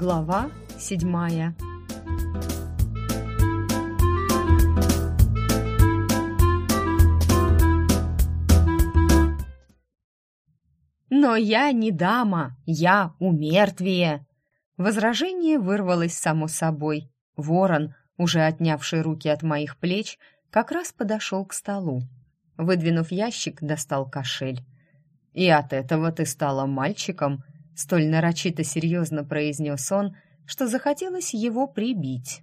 Глава седьмая «Но я не дама, я умертвие!» Возражение вырвалось само собой. Ворон, уже отнявший руки от моих плеч, как раз подошел к столу. Выдвинув ящик, достал кошель. «И от этого ты стала мальчиком?» Столь нарочито серьезно произнес он, что захотелось его прибить.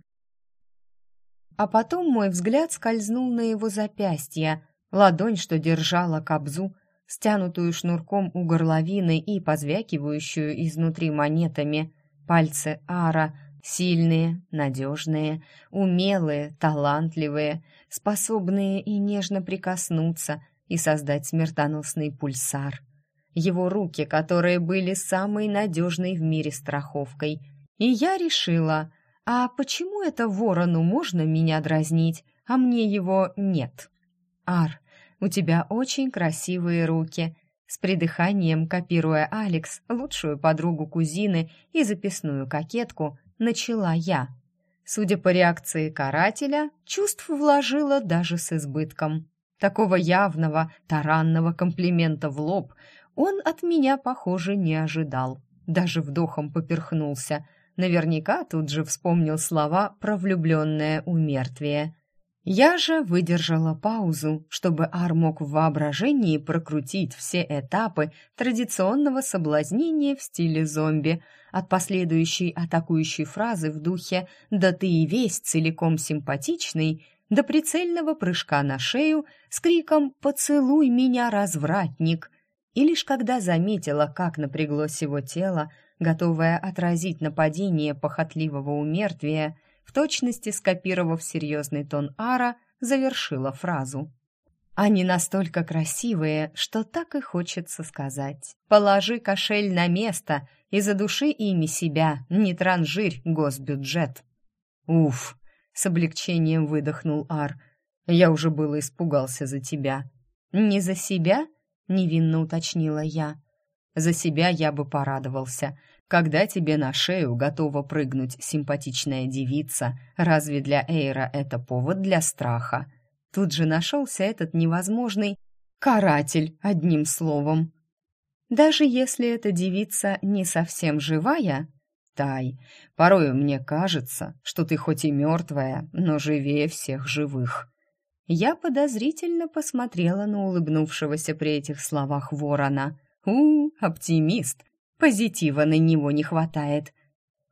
А потом мой взгляд скользнул на его запястье, ладонь, что держала кобзу, стянутую шнурком у горловины и позвякивающую изнутри монетами, пальцы Ара, сильные, надежные, умелые, талантливые, способные и нежно прикоснуться и создать смертоносный пульсар. Его руки, которые были самой надежной в мире страховкой. И я решила, а почему это ворону можно меня дразнить, а мне его нет? Ар, у тебя очень красивые руки. С придыханием, копируя Алекс, лучшую подругу кузины и записную кокетку, начала я. Судя по реакции карателя, чувств вложила даже с избытком. Такого явного, таранного комплимента в лоб он от меня, похоже, не ожидал. Даже вдохом поперхнулся. Наверняка тут же вспомнил слова про влюбленное умертвие. Я же выдержала паузу, чтобы Ар мог в воображении прокрутить все этапы традиционного соблазнения в стиле зомби, от последующей атакующей фразы в духе «да ты и весь целиком симпатичный», до прицельного прыжка на шею с криком «поцелуй меня, развратник!» И лишь когда заметила, как напряглось его тело, готовое отразить нападение похотливого умертвия, в точности скопировав серьезный тон Ара, завершила фразу. «Они настолько красивые, что так и хочется сказать. Положи кошель на место и задуши ими себя, не транжирь госбюджет». «Уф!» — с облегчением выдохнул Ар. «Я уже было испугался за тебя». «Не за себя?» — невинно уточнила я. «За себя я бы порадовался. Когда тебе на шею готова прыгнуть симпатичная девица, разве для Эйра это повод для страха? Тут же нашелся этот невозможный каратель, одним словом. Даже если эта девица не совсем живая, Тай, порою мне кажется, что ты хоть и мертвая, но живее всех живых. Я подозрительно посмотрела на улыбнувшегося при этих словах ворона. «У, оптимист! Позитива на него не хватает.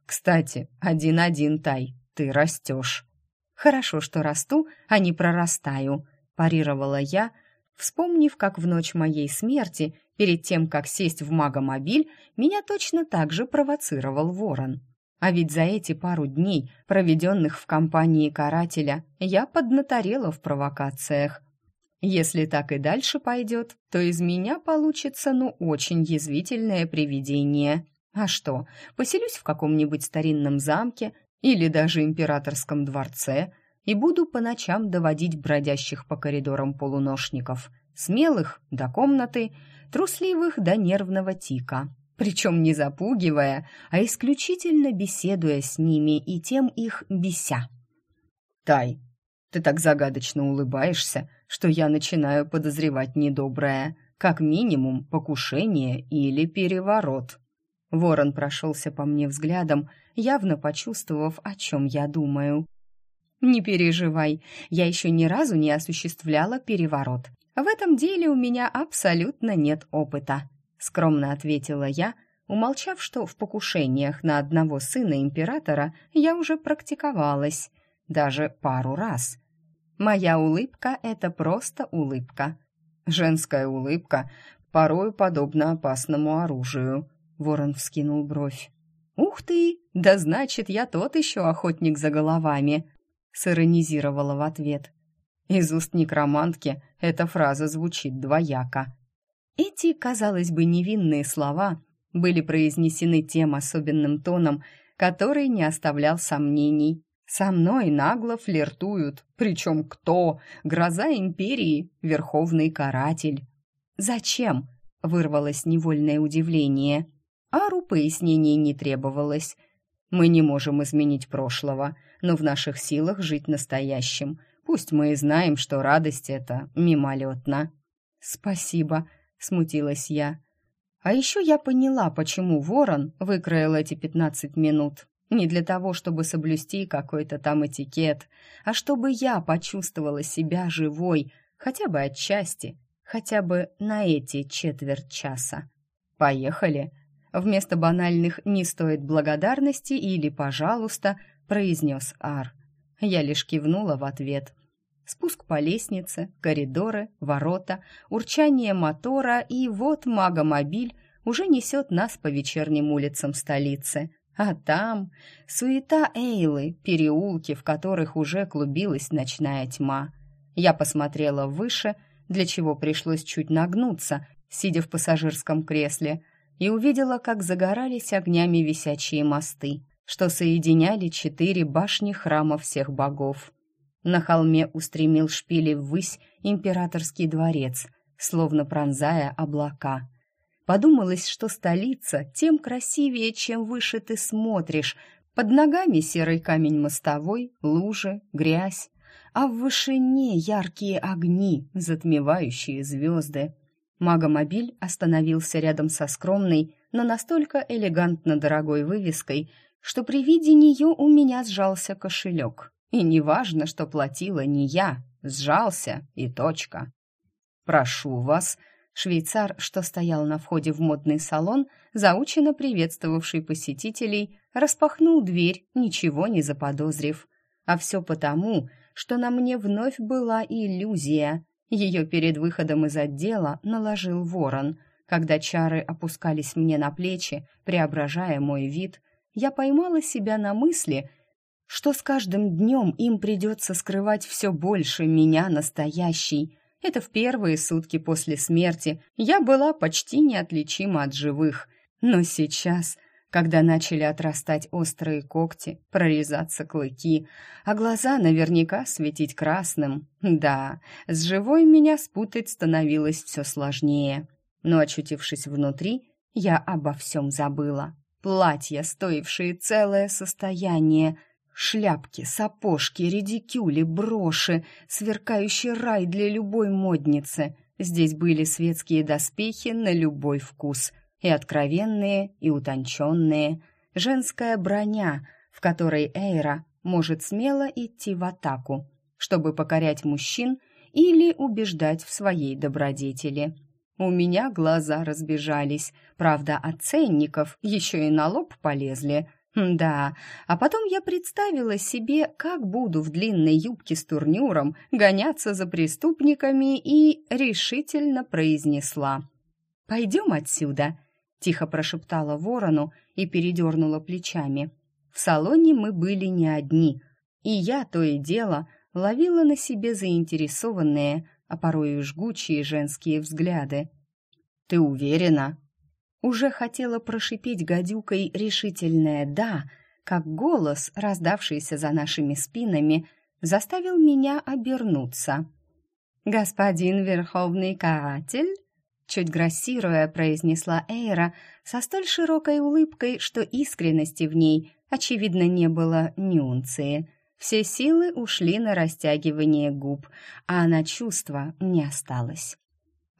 Кстати, один-один, Тай, ты растешь. Хорошо, что расту, а не прорастаю, парировала я, вспомнив, как в ночь моей смерти, перед тем, как сесть в магомобиль, меня точно так же провоцировал ворон. А ведь за эти пару дней, проведенных в компании карателя, я поднаторела в провокациях. Если так и дальше пойдет, то из меня получится, ну, очень язвительное привидение. А что, поселюсь в каком-нибудь старинном замке или даже императорском дворце и буду по ночам доводить бродящих по коридорам полуношников, смелых до комнаты, трусливых до нервного тика. Причем не запугивая, а исключительно беседуя с ними и тем их беся. «Тай, ты так загадочно улыбаешься, что я начинаю подозревать недоброе, как минимум покушение или переворот. Ворон прошелся по мне взглядом, явно почувствовав, о чем я думаю. «Не переживай, я еще ни разу не осуществляла переворот. В этом деле у меня абсолютно нет опыта», — скромно ответила я, умолчав, что в покушениях на одного сына императора я уже практиковалась, даже пару раз — Моя улыбка — это просто улыбка. Женская улыбка порою подобна опасному оружию. Ворон вскинул бровь. «Ух ты! Да значит, я тот еще охотник за головами!» Сиронизировала в ответ. Из уст некромантки эта фраза звучит двояко. Эти, казалось бы, невинные слова были произнесены тем особенным тоном, который не оставлял сомнений. Со мной нагло флиртуют, причем кто? Гроза империи, верховный каратель. Зачем? Вырвалось невольное удивление. Ару пояснений не требовалось. Мы не можем изменить прошлого, но в наших силах жить настоящим. Пусть мы и знаем, что радость эта мимолетна». «Спасибо», — смутилась я. А еще я поняла, почему ворон выкроил эти пятнадцать минут. Не для того, чтобы соблюсти какой-то там этикет, а чтобы я почувствовала себя живой, хотя бы отчасти, хотя бы на эти четверть часа. «Поехали!» Вместо банальных «не стоит благодарности» или «пожалуйста» произнес Ар. Я лишь кивнула в ответ. Спуск по лестнице, коридоры, ворота, урчание мотора, и вот магомобиль уже несет нас по вечерним улицам столицы. А там суета Эйлы, переулки, в которых уже клубилась ночная тьма. Я посмотрела выше, для чего пришлось чуть нагнуться, сидя в пассажирском кресле, и увидела, как загорались огнями висячие мосты, что соединяли четыре башни храма всех богов. На холме устремил шпили ввысь императорский дворец, словно пронзая облака — Подумалось, что столица тем красивее, чем выше ты смотришь. Под ногами серый камень мостовой, лужи, грязь, а в вышине яркие огни, затмевающие звезды. Магомобиль остановился рядом со скромной, но настолько элегантно дорогой вывеской, что при виде нее у меня сжался кошелек. И неважно, что платила не я, сжался и точка. «Прошу вас», Швейцар, что стоял на входе в модный салон, заучено приветствовавший посетителей, распахнул дверь, ничего не заподозрив. А все потому, что на мне вновь была иллюзия. Ее перед выходом из отдела наложил ворон. Когда чары опускались мне на плечи, преображая мой вид, я поймала себя на мысли, что с каждым днем им придется скрывать все больше меня настоящей, это в первые сутки после смерти я была почти неотличима от живых. Но сейчас, когда начали отрастать острые когти, прорезаться клыки, а глаза наверняка светить красным, да, с живой меня спутать становилось все сложнее. Но, очутившись внутри, я обо всем забыла. Платья, стоившие целое состояние — Шляпки, сапожки, редикюли, броши, сверкающий рай для любой модницы. Здесь были светские доспехи на любой вкус, и откровенные, и утонченные, женская броня, в которой Эйра может смело идти в атаку, чтобы покорять мужчин или убеждать в своей добродетели. У меня глаза разбежались, правда, от ценников еще и на лоб полезли – да, а потом я представила себе, как буду в длинной юбке с турнюром гоняться за преступниками и решительно произнесла. «Пойдем отсюда», — тихо прошептала ворону и передернула плечами. В салоне мы были не одни, и я то и дело ловила на себе заинтересованные, а порой и жгучие женские взгляды. «Ты уверена?» Уже хотела прошипеть гадюкой решительное «да», как голос, раздавшийся за нашими спинами, заставил меня обернуться. «Господин Верховный Каратель?» Чуть грассируя, произнесла Эйра со столь широкой улыбкой, что искренности в ней, очевидно, не было ни унции. Все силы ушли на растягивание губ, а на чувства не осталось.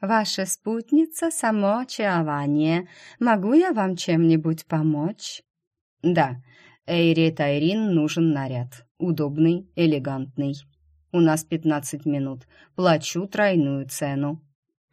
Ваша спутница — само очарование. Могу я вам чем-нибудь помочь?» «Да, Эйре Тайрин нужен наряд. Удобный, элегантный. У нас пятнадцать минут. Плачу тройную цену».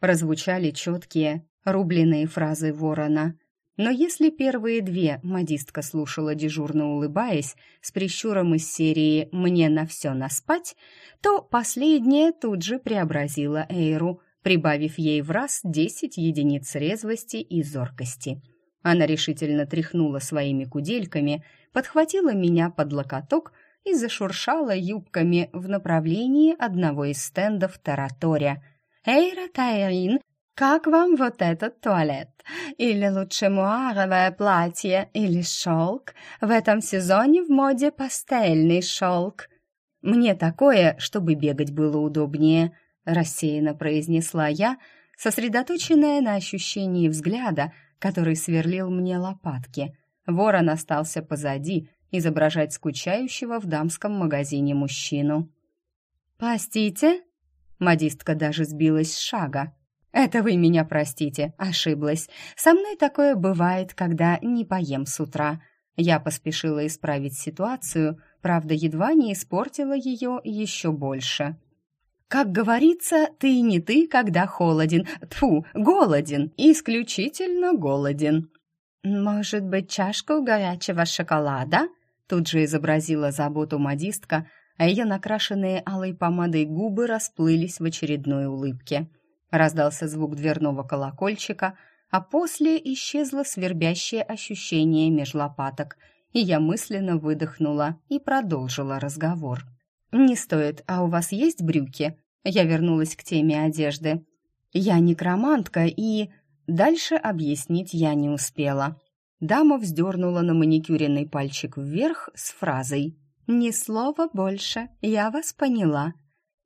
Прозвучали четкие, рубленые фразы ворона. Но если первые две модистка слушала дежурно улыбаясь, с прищуром из серии «мне на все наспать», то последняя тут же преобразила Эйру — прибавив ей в раз десять единиц резвости и зоркости. Она решительно тряхнула своими кудельками, подхватила меня под локоток и зашуршала юбками в направлении одного из стендов тараторя. «Эйра Тайрин, как вам вот этот туалет? Или лучше муаровое платье, или шелк? В этом сезоне в моде пастельный шелк». «Мне такое, чтобы бегать было удобнее», рассеянно произнесла я, сосредоточенная на ощущении взгляда, который сверлил мне лопатки. Ворон остался позади, изображать скучающего в дамском магазине мужчину. «Простите?» Модистка даже сбилась с шага. «Это вы меня простите, ошиблась. Со мной такое бывает, когда не поем с утра». Я поспешила исправить ситуацию, правда, едва не испортила ее еще больше. Как говорится, ты не ты, когда холоден. Тфу, голоден, исключительно голоден. Может быть, чашку горячего шоколада? Тут же изобразила заботу модистка, а ее накрашенные алой помадой губы расплылись в очередной улыбке. Раздался звук дверного колокольчика, а после исчезло свербящее ощущение меж лопаток, и я мысленно выдохнула и продолжила разговор. «Не стоит, а у вас есть брюки?» Я вернулась к теме одежды. «Я некромантка и...» Дальше объяснить я не успела. Дама вздернула на маникюренный пальчик вверх с фразой «Ни слова больше, я вас поняла»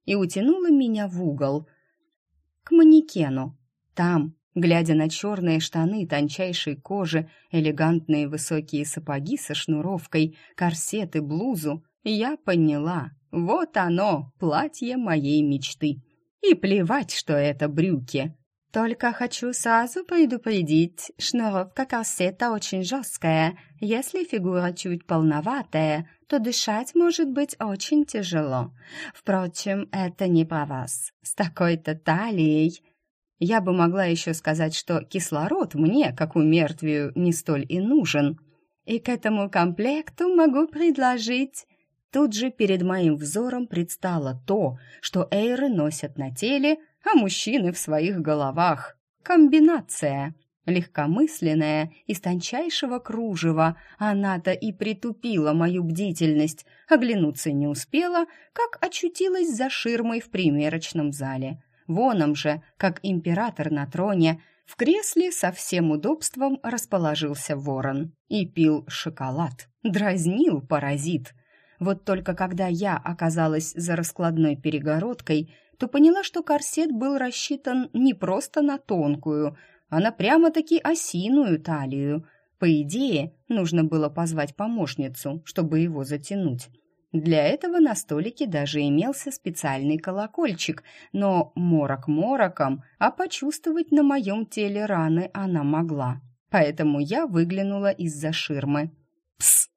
и утянула меня в угол, к манекену. Там, глядя на черные штаны тончайшей кожи, элегантные высокие сапоги со шнуровкой, корсет и блузу, я поняла, вот оно, платье моей мечты. И плевать, что это брюки. Только хочу сразу предупредить, шнуровка корсета очень жесткая. Если фигура чуть полноватая, то дышать может быть очень тяжело. Впрочем, это не про вас. С такой-то талией... Я бы могла еще сказать, что кислород мне, как у мертвию, не столь и нужен. И к этому комплекту могу предложить Тут же перед моим взором предстало то, что эйры носят на теле, а мужчины в своих головах. Комбинация. Легкомысленная, из тончайшего кружева, она-то и притупила мою бдительность. Оглянуться не успела, как очутилась за ширмой в примерочном зале. Воном же, как император на троне, в кресле со всем удобством расположился ворон и пил шоколад. Дразнил паразит. Вот только когда я оказалась за раскладной перегородкой, то поняла, что корсет был рассчитан не просто на тонкую, а на прямо-таки осиную талию. По идее, нужно было позвать помощницу, чтобы его затянуть. Для этого на столике даже имелся специальный колокольчик, но морок мороком, а почувствовать на моем теле раны она могла. Поэтому я выглянула из-за ширмы. «Пс!»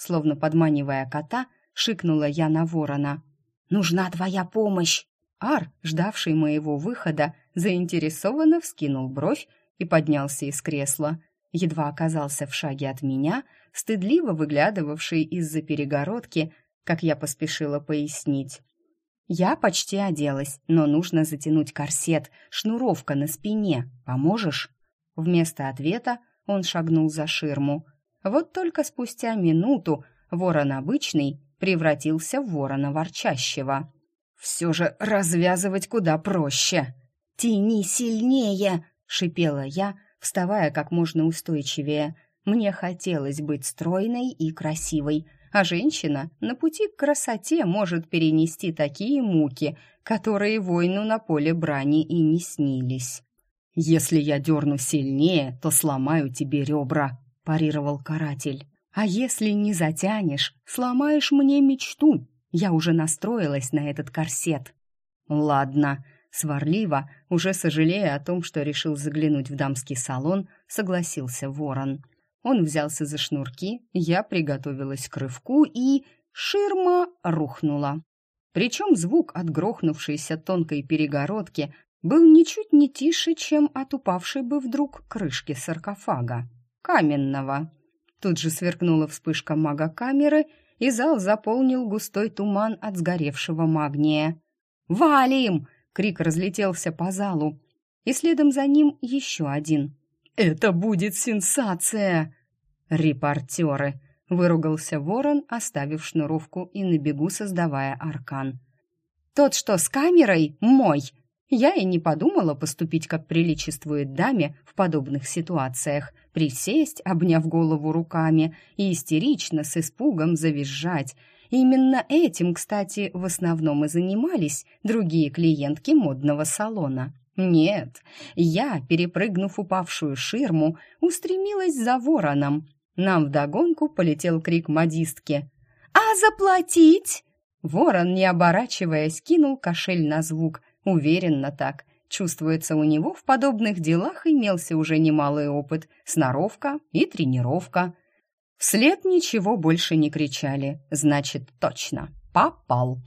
Словно подманивая кота, шикнула я на ворона. «Нужна твоя помощь!» Ар, ждавший моего выхода, заинтересованно вскинул бровь и поднялся из кресла. Едва оказался в шаге от меня, стыдливо выглядывавший из-за перегородки, как я поспешила пояснить. «Я почти оделась, но нужно затянуть корсет, шнуровка на спине. Поможешь?» Вместо ответа он шагнул за ширму. Вот только спустя минуту ворон обычный превратился в ворона ворчащего. «Все же развязывать куда проще!» «Тяни сильнее!» — шипела я, вставая как можно устойчивее. Мне хотелось быть стройной и красивой, а женщина на пути к красоте может перенести такие муки, которые воину на поле брани и не снились. «Если я дерну сильнее, то сломаю тебе ребра», парировал каратель. А если не затянешь, сломаешь мне мечту. Я уже настроилась на этот корсет. Ладно, сварливо, уже сожалея о том, что решил заглянуть в дамский салон, согласился Ворон. Он взялся за шнурки, я приготовилась к рывку, и ширма рухнула. Причем звук от грохнувшейся тонкой перегородки был ничуть не тише, чем от упавшей бы вдруг крышки саркофага каменного. Тут же сверкнула вспышка мага-камеры, и зал заполнил густой туман от сгоревшего магния. «Валим!» — крик разлетелся по залу, и следом за ним еще один. «Это будет сенсация!» «Репортеры!» — выругался ворон, оставив шнуровку и на бегу создавая аркан. «Тот, что с камерой, мой!» Я и не подумала поступить, как приличествует даме в подобных ситуациях, присесть, обняв голову руками и истерично с испугом завизжать. Именно этим, кстати, в основном и занимались другие клиентки модного салона. Нет, я, перепрыгнув упавшую ширму, устремилась за вороном. Нам вдогонку полетел крик модистки. «А заплатить?» Ворон, не оборачиваясь, кинул кошель на звук, уверенно так. Чувствуется, у него в подобных делах имелся уже немалый опыт, сноровка и тренировка. Вслед ничего больше не кричали, значит, точно, попал.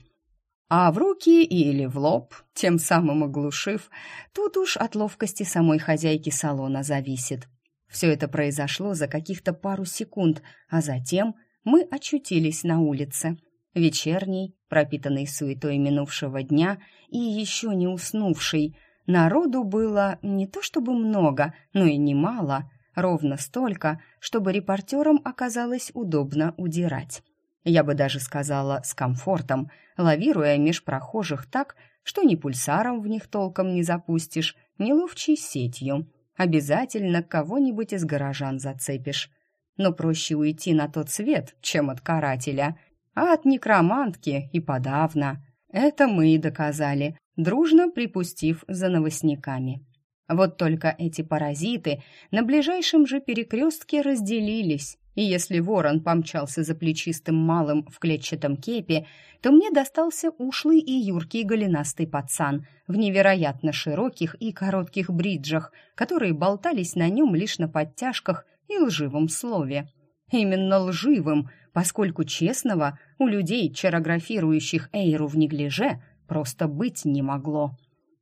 А в руки или в лоб, тем самым оглушив, тут уж от ловкости самой хозяйки салона зависит. Все это произошло за каких-то пару секунд, а затем мы очутились на улице. Вечерний, пропитанный суетой минувшего дня и еще не уснувший. Народу было не то чтобы много, но и немало, ровно столько, чтобы репортерам оказалось удобно удирать. Я бы даже сказала, с комфортом, лавируя меж прохожих так, что ни пульсаром в них толком не запустишь, ни ловчей сетью. Обязательно кого-нибудь из горожан зацепишь. Но проще уйти на тот свет, чем от карателя — а от некромантки и подавно. Это мы и доказали, дружно припустив за новостниками. Вот только эти паразиты на ближайшем же перекрестке разделились, и если ворон помчался за плечистым малым в клетчатом кепе, то мне достался ушлый и юркий голенастый пацан в невероятно широких и коротких бриджах, которые болтались на нем лишь на подтяжках и лживом слове. Именно лживым, поскольку честного у людей, чарографирующих Эйру в неглиже, просто быть не могло.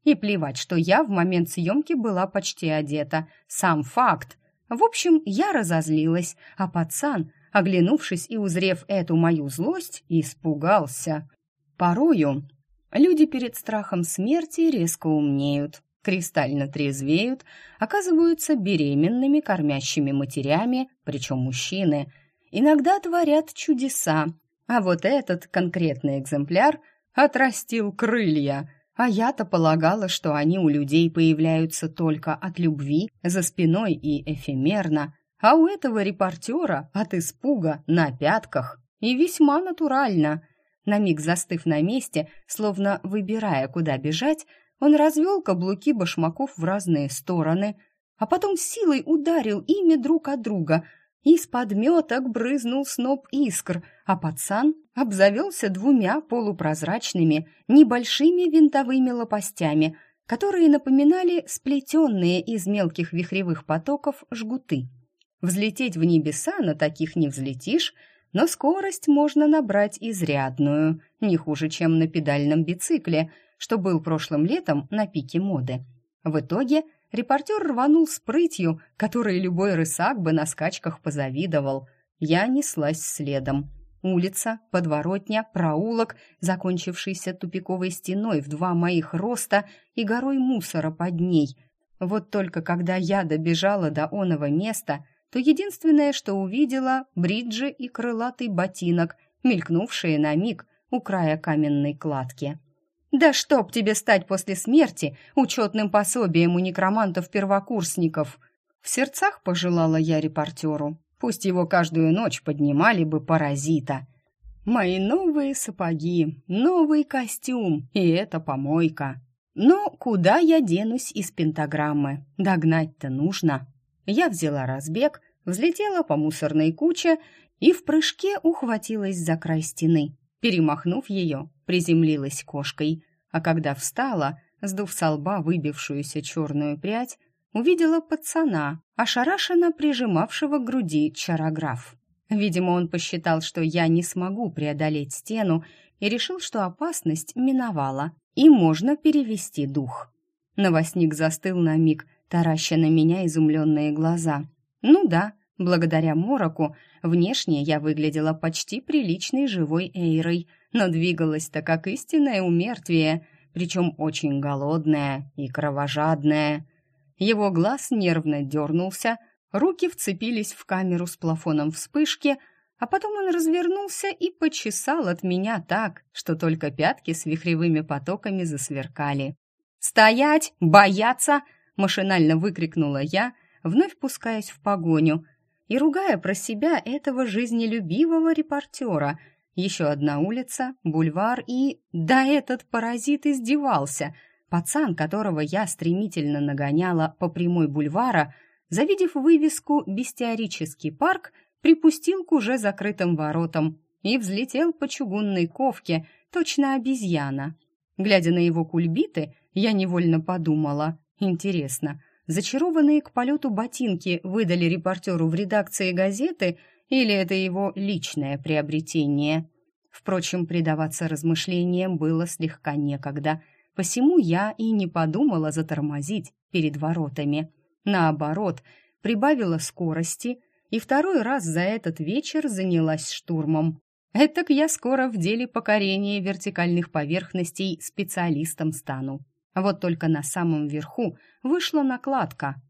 И плевать, что я в момент съемки была почти одета. Сам факт. В общем, я разозлилась, а пацан, оглянувшись и узрев эту мою злость, испугался. Порою люди перед страхом смерти резко умнеют, кристально трезвеют, оказываются беременными кормящими матерями, причем мужчины – иногда творят чудеса. А вот этот конкретный экземпляр отрастил крылья, а я-то полагала, что они у людей появляются только от любви, за спиной и эфемерно, а у этого репортера от испуга на пятках. И весьма натурально. На миг застыв на месте, словно выбирая, куда бежать, он развел каблуки башмаков в разные стороны, а потом силой ударил ими друг от друга – из подметок брызнул сноп искр, а пацан обзавелся двумя полупрозрачными небольшими винтовыми лопастями, которые напоминали сплетенные из мелких вихревых потоков жгуты. Взлететь в небеса на таких не взлетишь, но скорость можно набрать изрядную, не хуже, чем на педальном бицикле, что был прошлым летом на пике моды. В итоге Репортер рванул с прытью, которой любой рысак бы на скачках позавидовал. Я неслась следом. Улица, подворотня, проулок, закончившийся тупиковой стеной в два моих роста и горой мусора под ней. Вот только когда я добежала до оного места, то единственное, что увидела, бриджи и крылатый ботинок, мелькнувшие на миг у края каменной кладки. Да чтоб тебе стать после смерти учетным пособием у некромантов-первокурсников!» В сердцах пожелала я репортеру. Пусть его каждую ночь поднимали бы паразита. Мои новые сапоги, новый костюм, и это помойка. Но куда я денусь из пентаграммы? Догнать-то нужно. Я взяла разбег, взлетела по мусорной куче и в прыжке ухватилась за край стены. Перемахнув ее, приземлилась кошкой, а когда встала, сдув со лба выбившуюся черную прядь, увидела пацана, ошарашенно прижимавшего к груди чарограф. Видимо, он посчитал, что я не смогу преодолеть стену и решил, что опасность миновала, и можно перевести дух. Новостник застыл на миг, тараща на меня изумленные глаза. Ну да, благодаря мороку внешне я выглядела почти приличной живой эйрой, но двигалась-то как истинное умертвие, причем очень голодное и кровожадное. Его глаз нервно дернулся, руки вцепились в камеру с плафоном вспышки, а потом он развернулся и почесал от меня так, что только пятки с вихревыми потоками засверкали. «Стоять! Бояться!» — машинально выкрикнула я, вновь пускаясь в погоню — и ругая про себя этого жизнелюбивого репортера. Еще одна улица, бульвар и... Да этот паразит издевался! Пацан, которого я стремительно нагоняла по прямой бульвара, завидев вывеску «Бестиарический парк», припустил к уже закрытым воротам и взлетел по чугунной ковке, точно обезьяна. Глядя на его кульбиты, я невольно подумала, интересно, зачарованные к полету ботинки выдали репортеру в редакции газеты или это его личное приобретение? Впрочем, предаваться размышлениям было слегка некогда, посему я и не подумала затормозить перед воротами. Наоборот, прибавила скорости и второй раз за этот вечер занялась штурмом. Этак я скоро в деле покорения вертикальных поверхностей специалистом стану. Вот только на самом верху вышла накладка.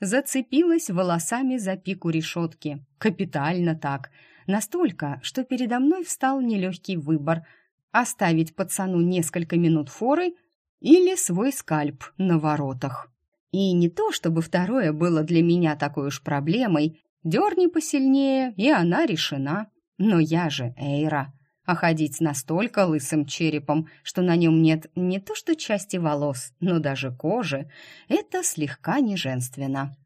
Зацепилась волосами за пику решетки. Капитально так. Настолько, что передо мной встал нелегкий выбор – оставить пацану несколько минут форы или свой скальп на воротах. И не то, чтобы второе было для меня такой уж проблемой, дерни посильнее, и она решена. Но я же Эйра, а ходить настолько лысым черепом, что на нем нет не то что части волос, но даже кожи, это слегка неженственно.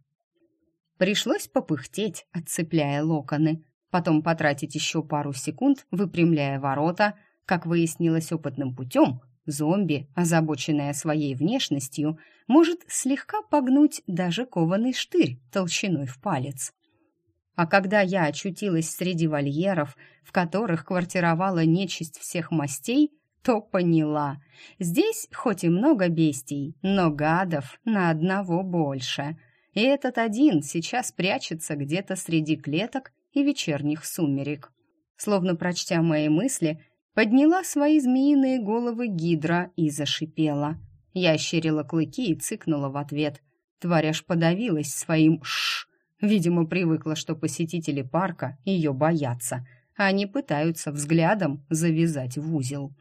Пришлось попыхтеть, отцепляя локоны, потом потратить еще пару секунд, выпрямляя ворота. Как выяснилось опытным путем, зомби, озабоченная своей внешностью, может слегка погнуть даже кованый штырь толщиной в палец. А когда я очутилась среди вольеров, в которых квартировала нечисть всех мастей, то поняла. Здесь хоть и много бестий, но гадов на одного больше. И этот один сейчас прячется где-то среди клеток и вечерних сумерек. Словно прочтя мои мысли, подняла свои змеиные головы гидра и зашипела. Я ощерила клыки и цыкнула в ответ. Тварь аж подавилась своим «шш». Видимо, привыкла, что посетители парка ее боятся. Они пытаются взглядом завязать в узел.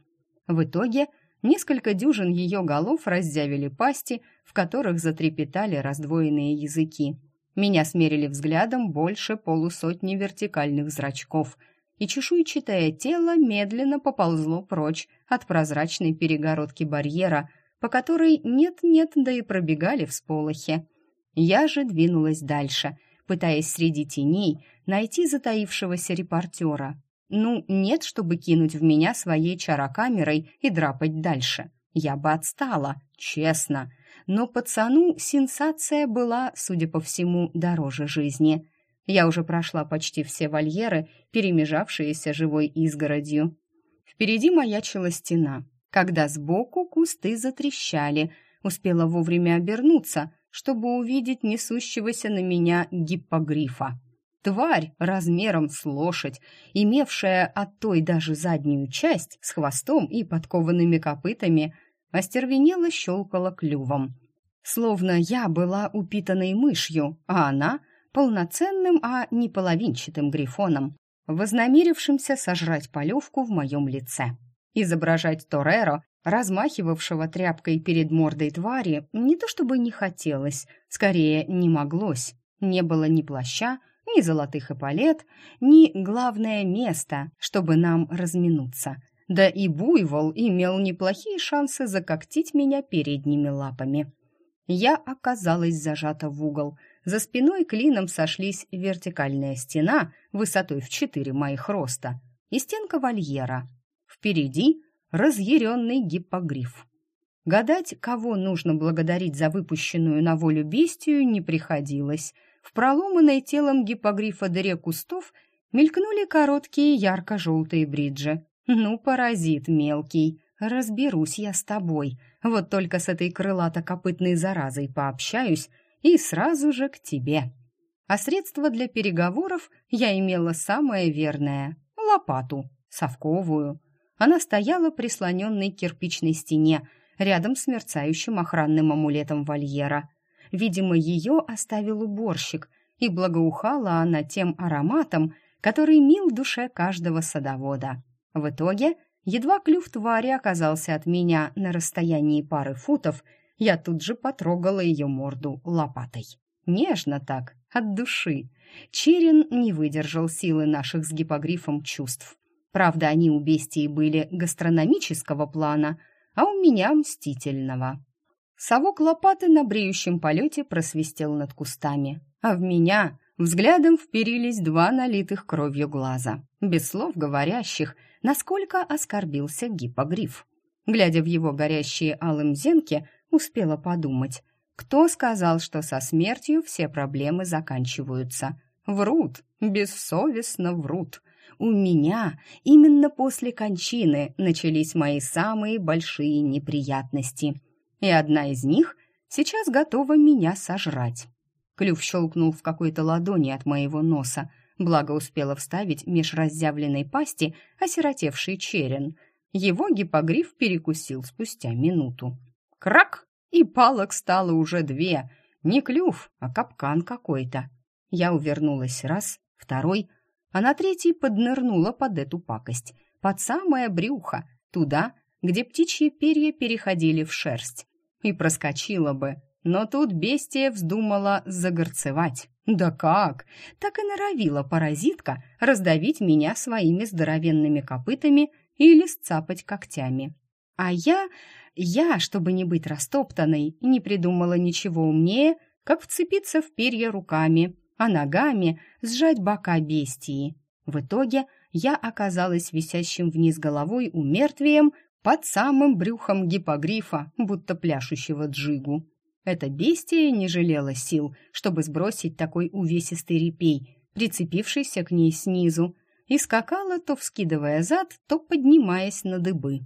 В итоге несколько дюжин ее голов раздявили пасти, в которых затрепетали раздвоенные языки. Меня смерили взглядом больше полусотни вертикальных зрачков, и чешуйчатое тело медленно поползло прочь от прозрачной перегородки барьера, по которой нет-нет, да и пробегали всполохи. Я же двинулась дальше, пытаясь среди теней найти затаившегося репортера. Ну, нет, чтобы кинуть в меня своей чарокамерой и драпать дальше. Я бы отстала, честно но пацану сенсация была, судя по всему, дороже жизни. Я уже прошла почти все вольеры, перемежавшиеся живой изгородью. Впереди маячила стена, когда сбоку кусты затрещали. Успела вовремя обернуться, чтобы увидеть несущегося на меня гиппогрифа. Тварь размером с лошадь, имевшая от той даже заднюю часть с хвостом и подкованными копытами – остервенело щелкала клювом. Словно я была упитанной мышью, а она — полноценным, а не половинчатым грифоном, вознамерившимся сожрать полевку в моем лице. Изображать Тореро, размахивавшего тряпкой перед мордой твари, не то чтобы не хотелось, скорее не моглось. Не было ни плаща, ни золотых эполет, ни главное место, чтобы нам разминуться — да и буйвол имел неплохие шансы закоктить меня передними лапами. Я оказалась зажата в угол. За спиной клином сошлись вертикальная стена высотой в четыре моих роста и стенка вольера. Впереди разъяренный гиппогриф. Гадать, кого нужно благодарить за выпущенную на волю бестию, не приходилось. В проломанной телом гиппогрифа дыре кустов мелькнули короткие ярко-желтые бриджи. «Ну, паразит мелкий, разберусь я с тобой. Вот только с этой крылато-копытной заразой пообщаюсь и сразу же к тебе». А средство для переговоров я имела самое верное — лопату, совковую. Она стояла прислоненной к кирпичной стене, рядом с мерцающим охранным амулетом вольера. Видимо, ее оставил уборщик, и благоухала она тем ароматом, который мил душе каждого садовода. В итоге, едва клюв твари оказался от меня на расстоянии пары футов, я тут же потрогала ее морду лопатой. Нежно так, от души. Черин не выдержал силы наших с гипогрифом чувств. Правда, они у бестии были гастрономического плана, а у меня мстительного. Совок лопаты на бреющем полете просвистел над кустами, а в меня Взглядом вперились два налитых кровью глаза, без слов говорящих, насколько оскорбился гипогриф. Глядя в его горящие алым зенки, успела подумать, кто сказал, что со смертью все проблемы заканчиваются? Врут, бессовестно врут. У меня именно после кончины начались мои самые большие неприятности. И одна из них сейчас готова меня сожрать. Клюв щелкнул в какой-то ладони от моего носа, благо успела вставить меж разъявленной пасти осиротевший черен. Его гипогриф перекусил спустя минуту. Крак! И палок стало уже две. Не клюв, а капкан какой-то. Я увернулась раз, второй, а на третий поднырнула под эту пакость, под самое брюхо, туда, где птичьи перья переходили в шерсть. И проскочила бы, но тут бестия вздумала загорцевать. Да как? Так и норовила паразитка раздавить меня своими здоровенными копытами или сцапать когтями. А я, я, чтобы не быть растоптанной, не придумала ничего умнее, как вцепиться в перья руками, а ногами сжать бока бестии. В итоге я оказалась висящим вниз головой у мертвием под самым брюхом гипогрифа, будто пляшущего джигу. Эта бестия не жалела сил, чтобы сбросить такой увесистый репей, прицепившийся к ней снизу, и скакала, то вскидывая зад, то поднимаясь на дыбы.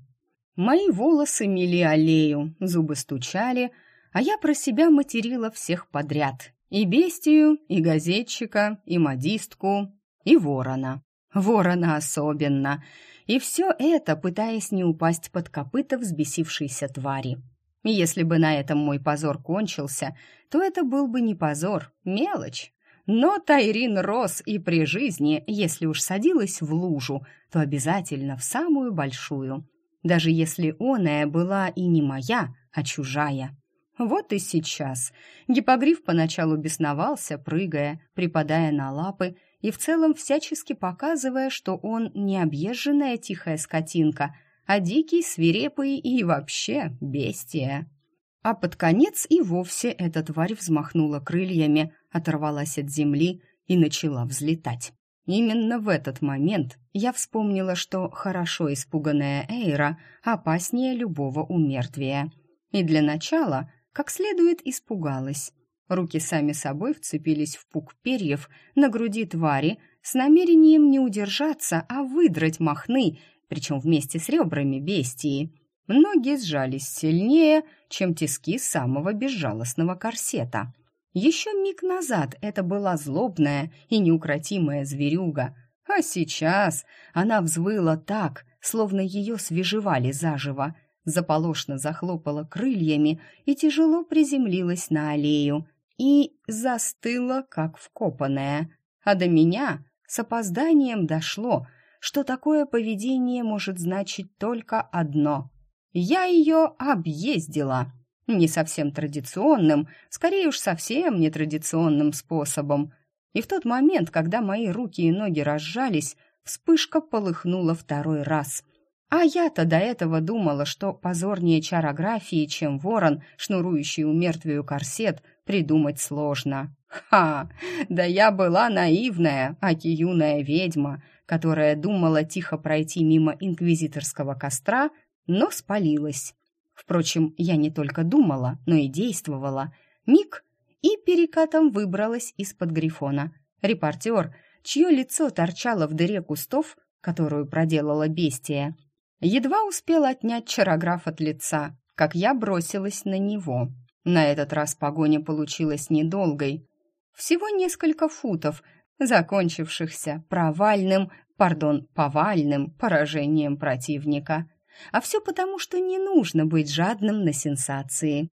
Мои волосы мели аллею, зубы стучали, а я про себя материла всех подряд. И бестию, и газетчика, и модистку, и ворона. Ворона особенно. И все это, пытаясь не упасть под копыта взбесившейся твари. Если бы на этом мой позор кончился, то это был бы не позор, мелочь. Но Тайрин рос и при жизни, если уж садилась в лужу, то обязательно в самую большую даже если оная была и не моя, а чужая. Вот и сейчас. Гипогриф поначалу бесновался, прыгая, припадая на лапы и в целом всячески показывая, что он не объезженная тихая скотинка, а дикий, свирепый и вообще бестия. А под конец и вовсе эта тварь взмахнула крыльями, оторвалась от земли и начала взлетать. Именно в этот момент я вспомнила, что хорошо испуганная Эйра опаснее любого умертвия. И для начала как следует испугалась. Руки сами собой вцепились в пук перьев на груди твари с намерением не удержаться, а выдрать махны, причем вместе с ребрами бестии. Ноги сжались сильнее, чем тиски самого безжалостного корсета. Еще миг назад это была злобная и неукротимая зверюга, а сейчас она взвыла так, словно ее свежевали заживо, заполошно захлопала крыльями и тяжело приземлилась на аллею и застыла, как вкопанная. А до меня с опозданием дошло, что такое поведение может значить только одно. Я ее объездила не совсем традиционным, скорее уж совсем нетрадиционным способом. И в тот момент, когда мои руки и ноги разжались, вспышка полыхнула второй раз. А я-то до этого думала, что позорнее чарографии, чем ворон, шнурующий у мертвию корсет, придумать сложно. Ха! Да я была наивная, аки юная ведьма, которая думала тихо пройти мимо инквизиторского костра, но спалилась. Впрочем, я не только думала, но и действовала. Миг и перекатом выбралась из-под грифона. Репортер, чье лицо торчало в дыре кустов, которую проделала бестия, едва успел отнять чарограф от лица, как я бросилась на него. На этот раз погоня получилась недолгой. Всего несколько футов, закончившихся провальным, пардон, повальным поражением противника. А все потому, что не нужно быть жадным на сенсации.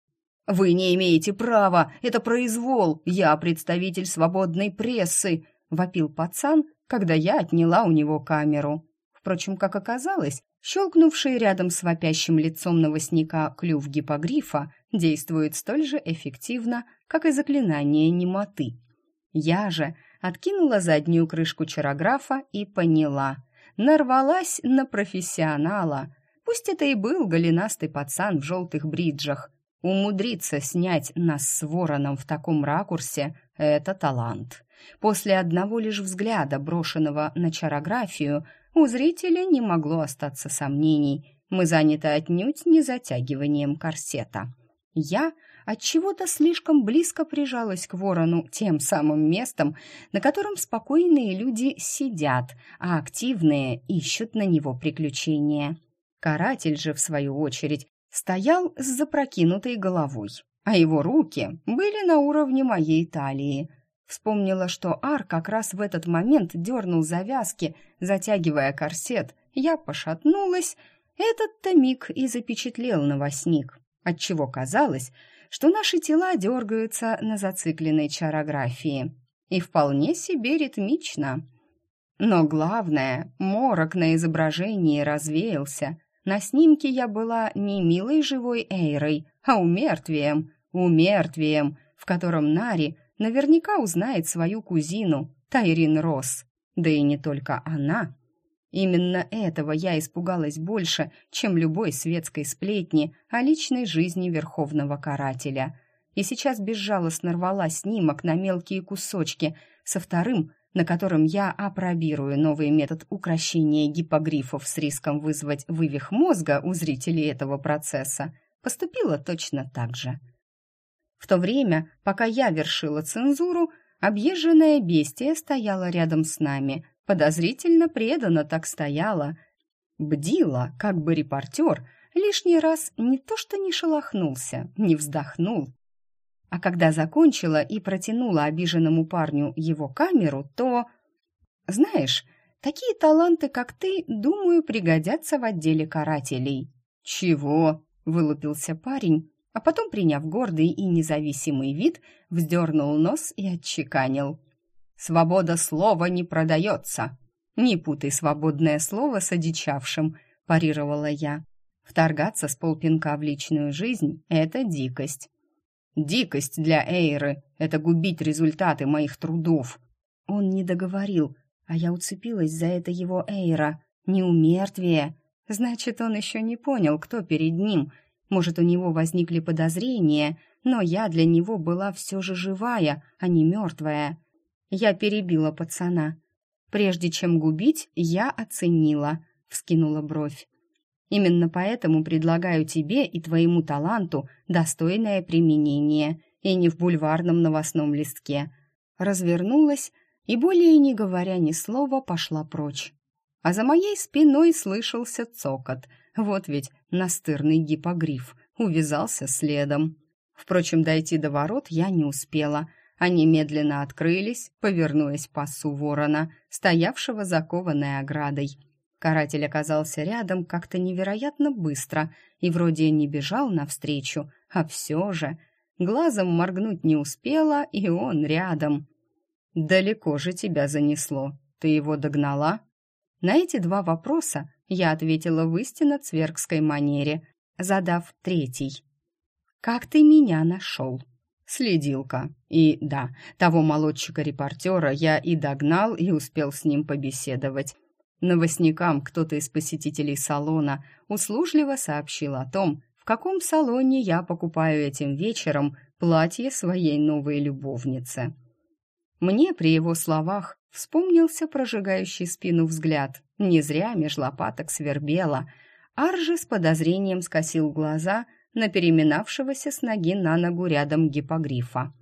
«Вы не имеете права! Это произвол! Я представитель свободной прессы!» — вопил пацан, когда я отняла у него камеру. Впрочем, как оказалось, щелкнувший рядом с вопящим лицом новостника клюв гипогрифа действует столь же эффективно, как и заклинание немоты. Я же откинула заднюю крышку чарографа и поняла. Нарвалась на профессионала — Пусть это и был голенастый пацан в желтых бриджах. Умудриться снять нас с вороном в таком ракурсе — это талант. После одного лишь взгляда, брошенного на чарографию, у зрителя не могло остаться сомнений. Мы заняты отнюдь не затягиванием корсета. Я от чего-то слишком близко прижалась к ворону тем самым местом, на котором спокойные люди сидят, а активные ищут на него приключения. Каратель же, в свою очередь, стоял с запрокинутой головой, а его руки были на уровне моей талии. Вспомнила, что Ар как раз в этот момент дернул завязки, затягивая корсет. Я пошатнулась. Этот-то миг и запечатлел новостник, отчего казалось, что наши тела дергаются на зацикленной чарографии. И вполне себе ритмично. Но главное, морок на изображении развеялся. На снимке я была не милой живой Эйрой, а умертвием, умертвием, в котором Нари наверняка узнает свою кузину, Тайрин Росс. Да и не только она. Именно этого я испугалась больше, чем любой светской сплетни о личной жизни верховного карателя. И сейчас безжалостно рвала снимок на мелкие кусочки, со вторым, на котором я опробирую новый метод укрощения гипогрифов с риском вызвать вывих мозга у зрителей этого процесса, поступила точно так же. В то время, пока я вершила цензуру, объезженное бестия стояло рядом с нами – подозрительно преданно так стояла. Бдила, как бы репортер, лишний раз не то что не шелохнулся, не вздохнул. А когда закончила и протянула обиженному парню его камеру, то... Знаешь, такие таланты, как ты, думаю, пригодятся в отделе карателей. «Чего?» — вылупился парень, а потом, приняв гордый и независимый вид, вздернул нос и отчеканил. Свобода слова не продается. Не путай свободное слово с одичавшим, парировала я. Вторгаться с полпинка в личную жизнь — это дикость. Дикость для Эйры — это губить результаты моих трудов. Он не договорил, а я уцепилась за это его Эйра. Неумертвие. Значит, он еще не понял, кто перед ним. Может, у него возникли подозрения, но я для него была все же живая, а не мертвая. Я перебила пацана. Прежде чем губить, я оценила, вскинула бровь. Именно поэтому предлагаю тебе и твоему таланту достойное применение, и не в бульварном новостном листке. Развернулась и, более не говоря ни слова, пошла прочь. А за моей спиной слышался цокот. Вот ведь настырный гипогриф увязался следом. Впрочем, дойти до ворот я не успела — они медленно открылись, повернуясь по пасу ворона, стоявшего закованной оградой. Каратель оказался рядом как-то невероятно быстро и вроде не бежал навстречу, а все же глазом моргнуть не успела, и он рядом. «Далеко же тебя занесло. Ты его догнала?» На эти два вопроса я ответила в истинно цвергской манере, задав третий. «Как ты меня нашел?» Следилка. И да, того молодчика-репортера я и догнал, и успел с ним побеседовать. Новостникам кто-то из посетителей салона услужливо сообщил о том, в каком салоне я покупаю этим вечером платье своей новой любовнице. Мне при его словах вспомнился прожигающий спину взгляд. Не зря меж лопаток свербело. Аржи с подозрением скосил глаза — на переминавшегося с ноги на ногу рядом гипогрифа.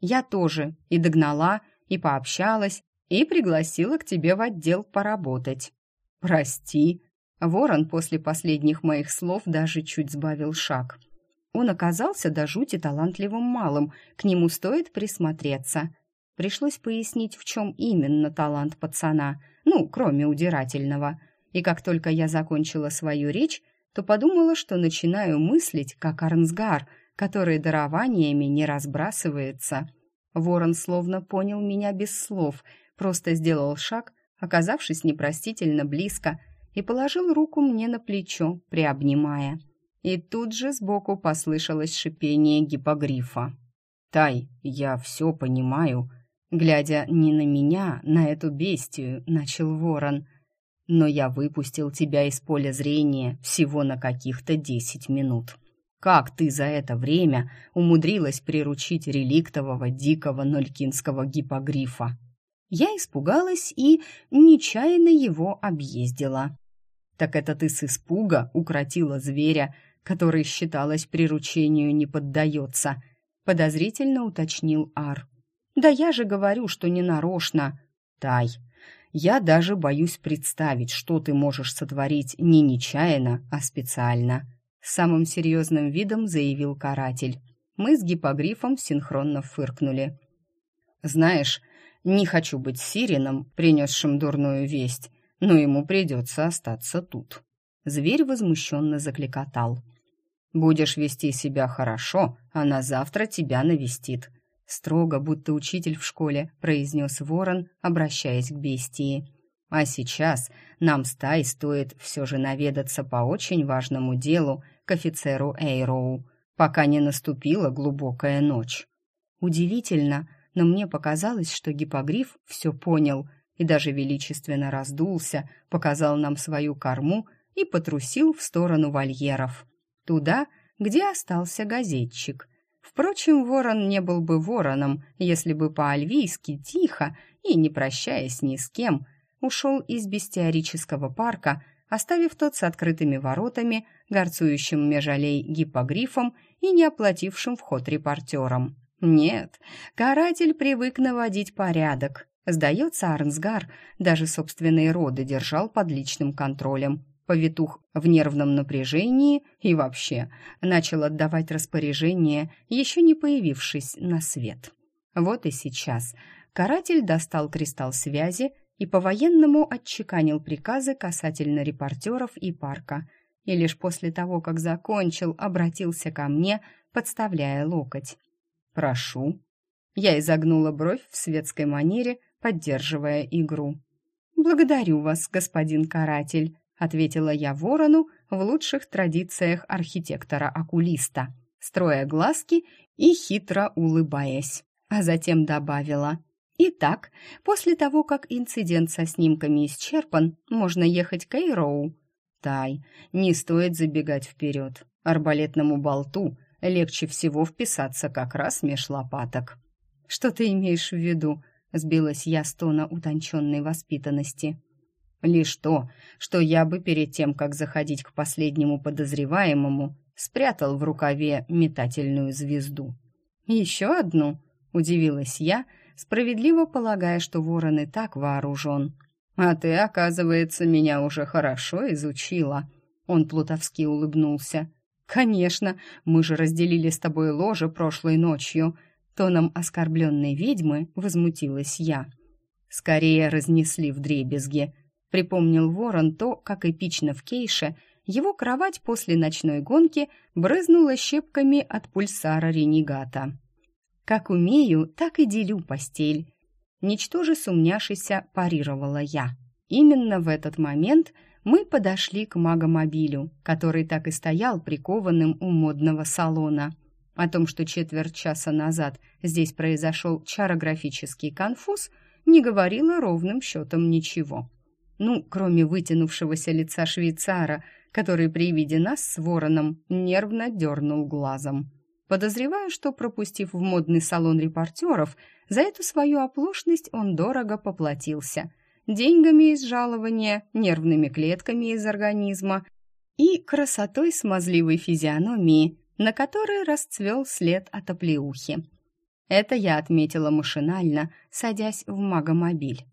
«Я тоже и догнала, и пообщалась, и пригласила к тебе в отдел поработать». «Прости». Ворон после последних моих слов даже чуть сбавил шаг. Он оказался до жути талантливым малым, к нему стоит присмотреться. Пришлось пояснить, в чем именно талант пацана, ну, кроме удирательного. И как только я закончила свою речь, то подумала, что начинаю мыслить, как Арнсгар, который дарованиями не разбрасывается. Ворон словно понял меня без слов, просто сделал шаг, оказавшись непростительно близко, и положил руку мне на плечо, приобнимая. И тут же сбоку послышалось шипение гипогрифа. «Тай, я все понимаю», глядя не на меня, на эту бестию, начал ворон но я выпустил тебя из поля зрения всего на каких-то десять минут. как ты за это время умудрилась приручить реликтового дикого нолькинского гипогрифа?» Я испугалась и нечаянно его объездила. «Так это ты с испуга укротила зверя, который, считалось, приручению не поддается», — подозрительно уточнил Ар. «Да я же говорю, что не нарочно». «Тай, я даже боюсь представить, что ты можешь сотворить не нечаянно, а специально», — самым серьезным видом заявил каратель. Мы с гипогрифом синхронно фыркнули. «Знаешь, не хочу быть сиреном, принесшим дурную весть, но ему придется остаться тут». Зверь возмущенно закликотал. «Будешь вести себя хорошо, она завтра тебя навестит», строго, будто учитель в школе, произнес ворон, обращаясь к бестии. «А сейчас нам с Тай стоит все же наведаться по очень важному делу к офицеру Эйроу, пока не наступила глубокая ночь». Удивительно, но мне показалось, что гипогриф все понял и даже величественно раздулся, показал нам свою корму и потрусил в сторону вольеров, туда, где остался газетчик. Впрочем, ворон не был бы вороном, если бы по-альвийски тихо и, не прощаясь ни с кем, ушел из бестиарического парка, оставив тот с открытыми воротами, горцующим межалей гипогрифом и не оплатившим вход репортерам. Нет, каратель привык наводить порядок. Сдается, Арнсгар даже собственные роды держал под личным контролем. Повитух в нервном напряжении и вообще начал отдавать распоряжения, еще не появившись на свет. Вот и сейчас каратель достал кристалл связи и по-военному отчеканил приказы касательно репортеров и парка, и лишь после того, как закончил, обратился ко мне, подставляя локоть. «Прошу». Я изогнула бровь в светской манере, поддерживая игру. «Благодарю вас, господин каратель», — ответила я ворону в лучших традициях архитектора-окулиста, строя глазки и хитро улыбаясь, а затем добавила. «Итак, после того, как инцидент со снимками исчерпан, можно ехать к Эйроу». «Тай, не стоит забегать вперед. Арбалетному болту легче всего вписаться как раз меж лопаток. «Что ты имеешь в виду?» — сбилась я с тона утонченной воспитанности. «Лишь то, что я бы перед тем, как заходить к последнему подозреваемому, спрятал в рукаве метательную звезду». «Еще одну?» — удивилась я, справедливо полагая, что ворон и так вооружен. «А ты, оказывается, меня уже хорошо изучила». Он плутовски улыбнулся. «Конечно, мы же разделили с тобой ложе прошлой ночью», тоном оскорбленной ведьмы возмутилась я. «Скорее разнесли в дребезги», — припомнил ворон то, как эпично в Кейше его кровать после ночной гонки брызнула щепками от пульсара ренегата. «Как умею, так и делю постель», — ничтоже сумняшися парировала я. Именно в этот момент мы подошли к магомобилю, который так и стоял прикованным у модного салона. О том, что четверть часа назад здесь произошел чарографический конфуз, не говорило ровным счетом ничего. Ну, кроме вытянувшегося лица швейцара, который при виде нас с вороном нервно дернул глазом. Подозреваю, что, пропустив в модный салон репортеров, за эту свою оплошность он дорого поплатился – деньгами из жалования, нервными клетками из организма и красотой смазливой физиономии, на которой расцвел след от оплеухи. Это я отметила машинально, садясь в магомобиль.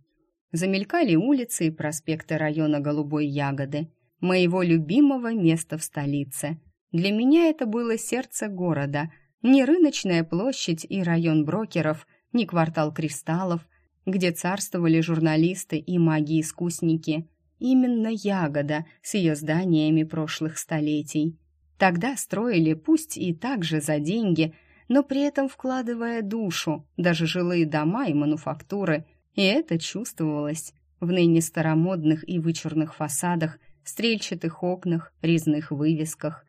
Замелькали улицы и проспекты района Голубой Ягоды, моего любимого места в столице. Для меня это было сердце города, не рыночная площадь и район брокеров, не квартал кристаллов, где царствовали журналисты и маги-искусники. Именно Ягода с ее зданиями прошлых столетий. Тогда строили пусть и так же за деньги, но при этом вкладывая душу, даже жилые дома и мануфактуры, и это чувствовалось в ныне старомодных и вычурных фасадах, стрельчатых окнах, резных вывесках.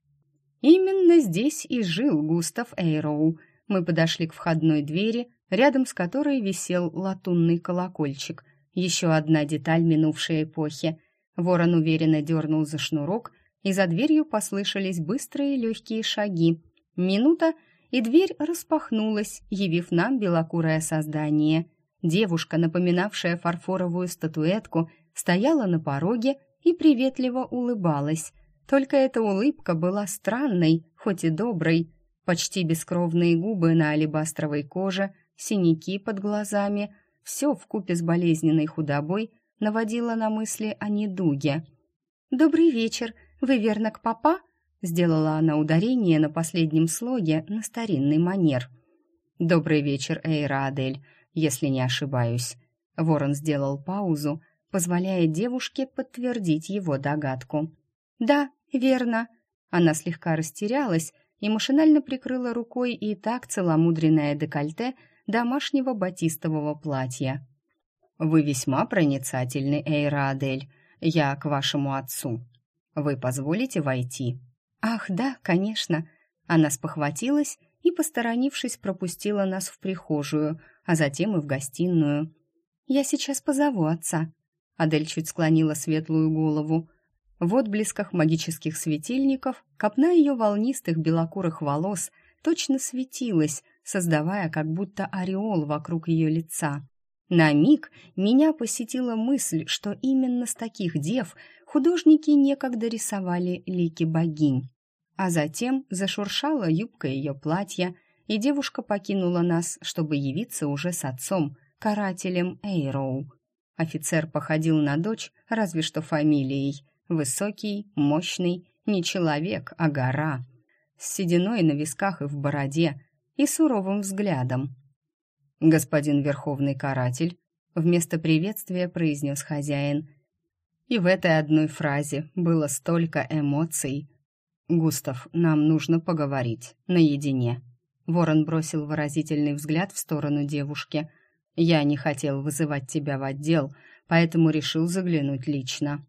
Именно здесь и жил Густав Эйроу. Мы подошли к входной двери, рядом с которой висел латунный колокольчик, еще одна деталь минувшей эпохи. Ворон уверенно дернул за шнурок, и за дверью послышались быстрые легкие шаги. Минута, и дверь распахнулась, явив нам белокурое создание. Девушка, напоминавшая фарфоровую статуэтку, стояла на пороге и приветливо улыбалась. Только эта улыбка была странной, хоть и доброй. Почти бескровные губы на алебастровой коже, синяки под глазами, все вкупе с болезненной худобой наводило на мысли о недуге. «Добрый вечер, вы верно к папа?» Сделала она ударение на последнем слоге на старинный манер. «Добрый вечер, Эйра Адель, если не ошибаюсь». Ворон сделал паузу, позволяя девушке подтвердить его догадку. «Да, верно». Она слегка растерялась и машинально прикрыла рукой и так целомудренное декольте домашнего батистового платья. «Вы весьма проницательны, Эйра Адель. Я к вашему отцу. Вы позволите войти?» «Ах, да, конечно». Она спохватилась и, посторонившись, пропустила нас в прихожую, а затем и в гостиную. «Я сейчас позову отца», Адель чуть склонила светлую голову. В отблесках магических светильников копна ее волнистых белокурых волос точно светилась, создавая как будто ореол вокруг ее лица. На миг меня посетила мысль, что именно с таких дев художники некогда рисовали лики богинь. А затем зашуршала юбка ее платья, и девушка покинула нас, чтобы явиться уже с отцом, карателем Эйроу. Офицер походил на дочь, разве что фамилией. Высокий, мощный, не человек, а гора. С сединой на висках и в бороде, и суровым взглядом. «Господин Верховный Каратель», — вместо приветствия произнес хозяин. И в этой одной фразе было столько эмоций. «Густав, нам нужно поговорить, наедине». Ворон бросил выразительный взгляд в сторону девушки — я не хотел вызывать тебя в отдел, поэтому решил заглянуть лично.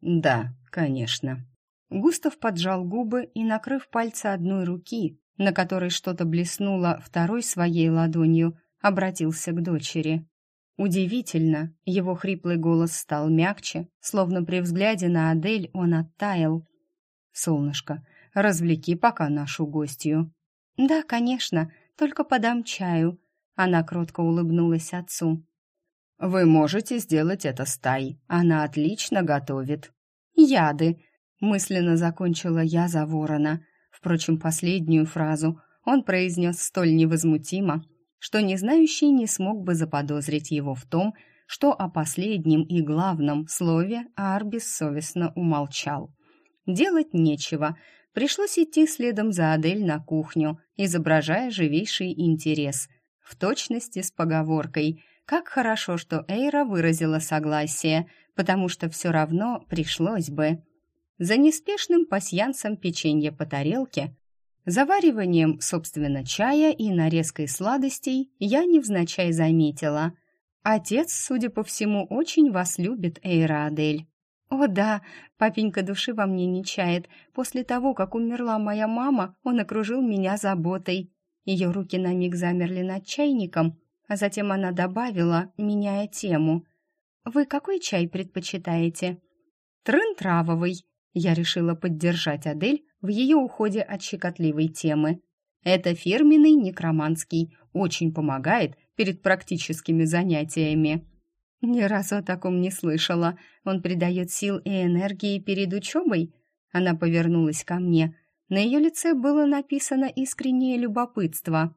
Да, конечно. Густав поджал губы и, накрыв пальцы одной руки, на которой что-то блеснуло второй своей ладонью, обратился к дочери. Удивительно, его хриплый голос стал мягче, словно при взгляде на Адель он оттаял. «Солнышко, развлеки пока нашу гостью». «Да, конечно, только подам чаю», она кротко улыбнулась отцу. «Вы можете сделать это с Тай. Она отлично готовит». «Яды!» — мысленно закончила я за ворона. Впрочем, последнюю фразу он произнес столь невозмутимо, что незнающий не смог бы заподозрить его в том, что о последнем и главном слове Ар бессовестно умолчал. Делать нечего, пришлось идти следом за Адель на кухню, изображая живейший интерес — в точности с поговоркой «Как хорошо, что Эйра выразила согласие, потому что все равно пришлось бы». За неспешным пасьянсом печенья по тарелке, завариванием, собственно, чая и нарезкой сладостей я невзначай заметила. Отец, судя по всему, очень вас любит, Эйра Адель. «О да, папенька души во мне не чает. После того, как умерла моя мама, он окружил меня заботой. Ее руки на миг замерли над чайником, а затем она добавила, меняя тему. «Вы какой чай предпочитаете?» «Трын-травовый», я решила поддержать Адель в ее уходе от щекотливой темы. Это фирменный некроманский, очень помогает перед практическими занятиями. Ни разу о таком не слышала. Он придает сил и энергии перед учебой. Она повернулась ко мне, на ее лице было написано искреннее любопытство.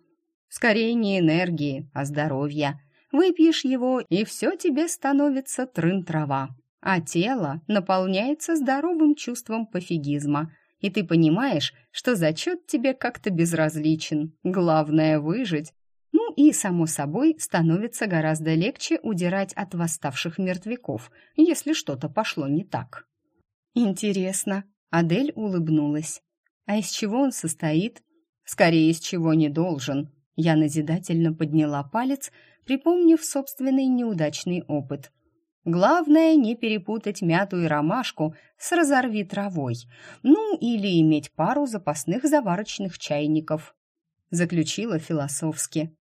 «Скорее не энергии, а здоровья. Выпьешь его, и все тебе становится трын-трава. А тело наполняется здоровым чувством пофигизма. И ты понимаешь, что зачет тебе как-то безразличен. Главное — выжить. И, само собой, становится гораздо легче удирать от восставших мертвяков, если что-то пошло не так. Интересно. Адель улыбнулась. А из чего он состоит? Скорее, из чего не должен. Я назидательно подняла палец, припомнив собственный неудачный опыт. Главное не перепутать мяту и ромашку с разорви травой. Ну, или иметь пару запасных заварочных чайников. Заключила философски.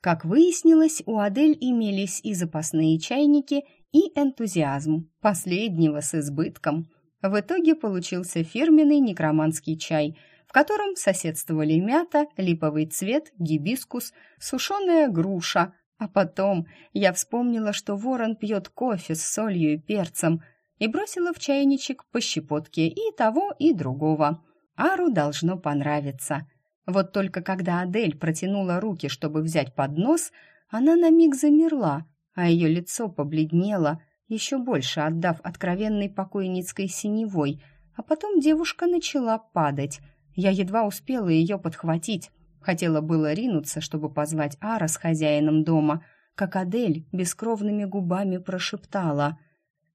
Как выяснилось, у Адель имелись и запасные чайники, и энтузиазм, последнего с избытком – В итоге получился фирменный некроманский чай, в котором соседствовали мята, липовый цвет, гибискус, сушеная груша. А потом я вспомнила, что ворон пьет кофе с солью и перцем, и бросила в чайничек по щепотке и того, и другого. Ару должно понравиться. Вот только когда Адель протянула руки, чтобы взять поднос, она на миг замерла, а ее лицо побледнело, еще больше отдав откровенной покойницкой синевой, а потом девушка начала падать. Я едва успела ее подхватить. Хотела было ринуться, чтобы позвать Ара с хозяином дома, как Адель бескровными губами прошептала.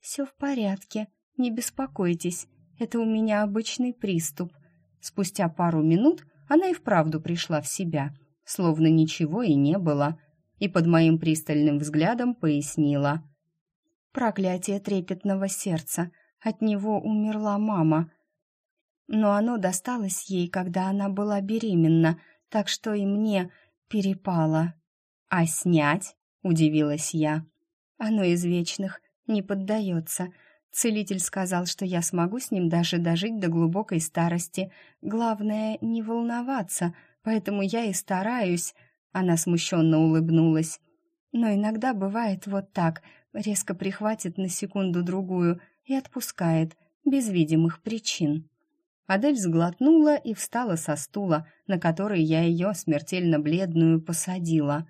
«Все в порядке, не беспокойтесь, это у меня обычный приступ». Спустя пару минут она и вправду пришла в себя, словно ничего и не было, и под моим пристальным взглядом пояснила — Проклятие трепетного сердца. От него умерла мама. Но оно досталось ей, когда она была беременна, так что и мне перепало. «А снять?» — удивилась я. «Оно из вечных, не поддается. Целитель сказал, что я смогу с ним даже дожить до глубокой старости. Главное, не волноваться, поэтому я и стараюсь». Она смущенно улыбнулась. «Но иногда бывает вот так резко прихватит на секунду-другую и отпускает, без видимых причин. Адель сглотнула и встала со стула, на который я ее смертельно бледную посадила.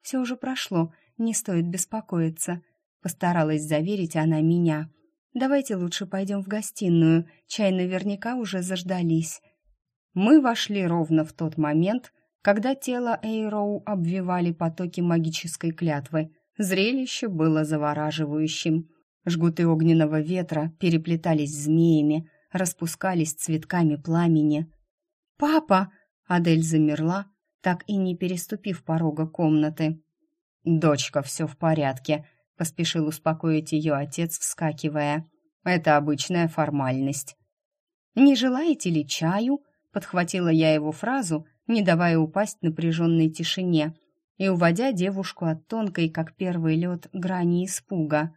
«Все уже прошло, не стоит беспокоиться», — постаралась заверить она меня. «Давайте лучше пойдем в гостиную, чай наверняка уже заждались». Мы вошли ровно в тот момент, когда тело Эйроу обвивали потоки магической клятвы — Зрелище было завораживающим. Жгуты огненного ветра переплетались змеями, распускались цветками пламени. «Папа!» — Адель замерла, так и не переступив порога комнаты. «Дочка, все в порядке», — поспешил успокоить ее отец, вскакивая. «Это обычная формальность». «Не желаете ли чаю?» — подхватила я его фразу, не давая упасть напряженной тишине — и уводя девушку от тонкой, как первый лед, грани испуга.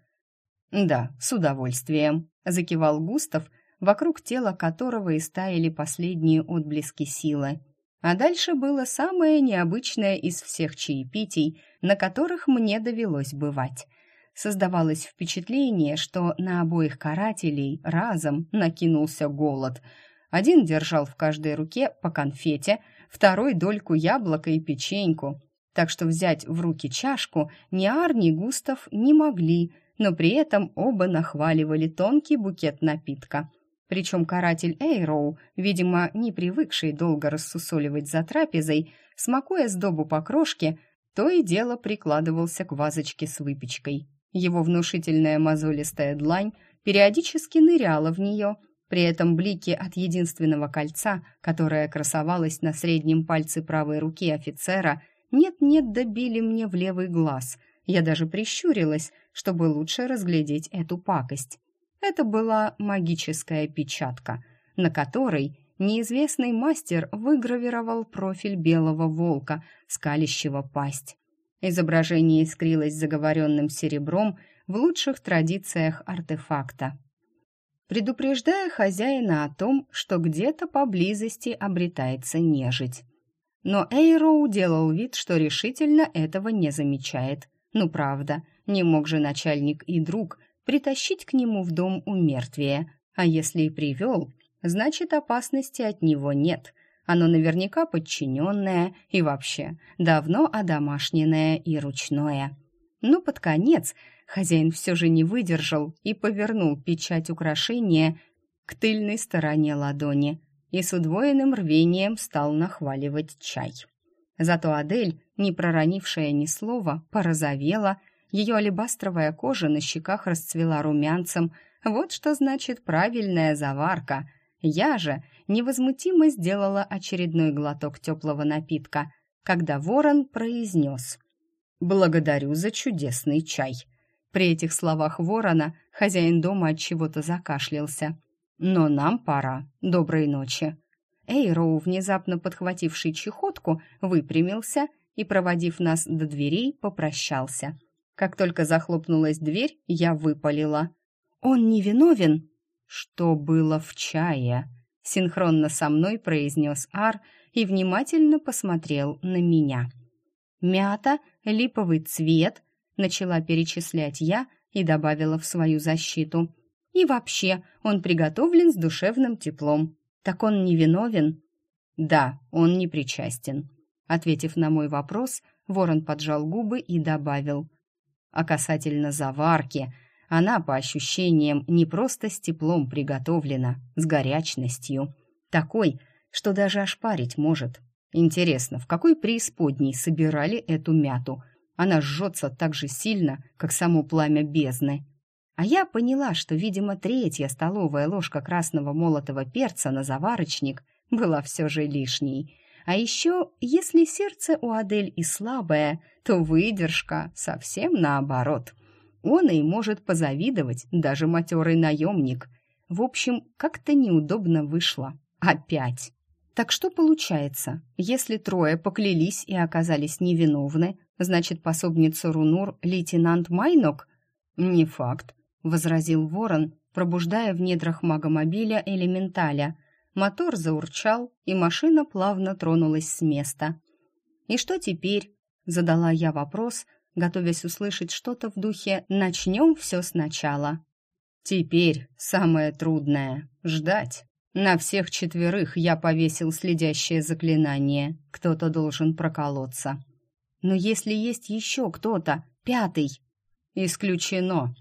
«Да, с удовольствием», — закивал Густав, вокруг тела которого и стаяли последние отблески силы. А дальше было самое необычное из всех чаепитий, на которых мне довелось бывать. Создавалось впечатление, что на обоих карателей разом накинулся голод. Один держал в каждой руке по конфете, второй дольку яблока и печеньку, так что взять в руки чашку ни Ар, ни Густав не могли, но при этом оба нахваливали тонкий букет напитка. Причем каратель Эйроу, видимо, не привыкший долго рассусоливать за трапезой, смакуя сдобу по крошке, то и дело прикладывался к вазочке с выпечкой. Его внушительная мозолистая длань периодически ныряла в нее, при этом блики от единственного кольца, которое красовалось на среднем пальце правой руки офицера, нет-нет добили мне в левый глаз. Я даже прищурилась, чтобы лучше разглядеть эту пакость. Это была магическая печатка, на которой неизвестный мастер выгравировал профиль белого волка, скалящего пасть. Изображение искрилось заговоренным серебром в лучших традициях артефакта, предупреждая хозяина о том, что где-то поблизости обретается нежить. Но Эйроу делал вид, что решительно этого не замечает. Ну правда, не мог же начальник и друг притащить к нему в дом умертвие. А если и привел, значит опасности от него нет. Оно наверняка подчиненное и вообще давно одомашненное и ручное. Но под конец хозяин все же не выдержал и повернул печать украшения к тыльной стороне ладони – и с удвоенным рвением стал нахваливать чай. Зато Адель, не проронившая ни слова, порозовела, ее алебастровая кожа на щеках расцвела румянцем. Вот что значит правильная заварка. Я же невозмутимо сделала очередной глоток теплого напитка, когда ворон произнес «Благодарю за чудесный чай». При этих словах ворона хозяин дома от чего-то закашлялся. Но нам пора. Доброй ночи. Эйроу, внезапно подхвативший чехотку, выпрямился и, проводив нас до дверей, попрощался. Как только захлопнулась дверь, я выпалила. «Он не виновен?» Что было в чае?» — синхронно со мной произнес Ар и внимательно посмотрел на меня. «Мята, липовый цвет», — начала перечислять я и добавила в свою защиту. «И вообще, он приготовлен с душевным теплом. Так он не виновен?» «Да, он не причастен», — ответив на мой вопрос, ворон поджал губы и добавил. «А касательно заварки, она, по ощущениям, не просто с теплом приготовлена, с горячностью. Такой, что даже ошпарить может. Интересно, в какой преисподней собирали эту мяту? Она жжется так же сильно, как само пламя бездны. А я поняла, что, видимо, третья столовая ложка красного молотого перца на заварочник была все же лишней. А еще, если сердце у Адель и слабое, то выдержка совсем наоборот — он и может позавидовать даже матерый наемник. В общем, как-то неудобно вышло. Опять. Так что получается, если трое поклялись и оказались невиновны, значит, пособница Рунур лейтенант Майнок? Не факт, возразил Ворон, пробуждая в недрах магомобиля элементаля. Мотор заурчал, и машина плавно тронулась с места. «И что теперь?» — задала я вопрос, готовясь услышать что-то в духе «начнем все сначала». Теперь самое трудное — ждать. На всех четверых я повесил следящее заклинание. Кто-то должен проколоться. Но если есть еще кто-то, пятый... Исключено.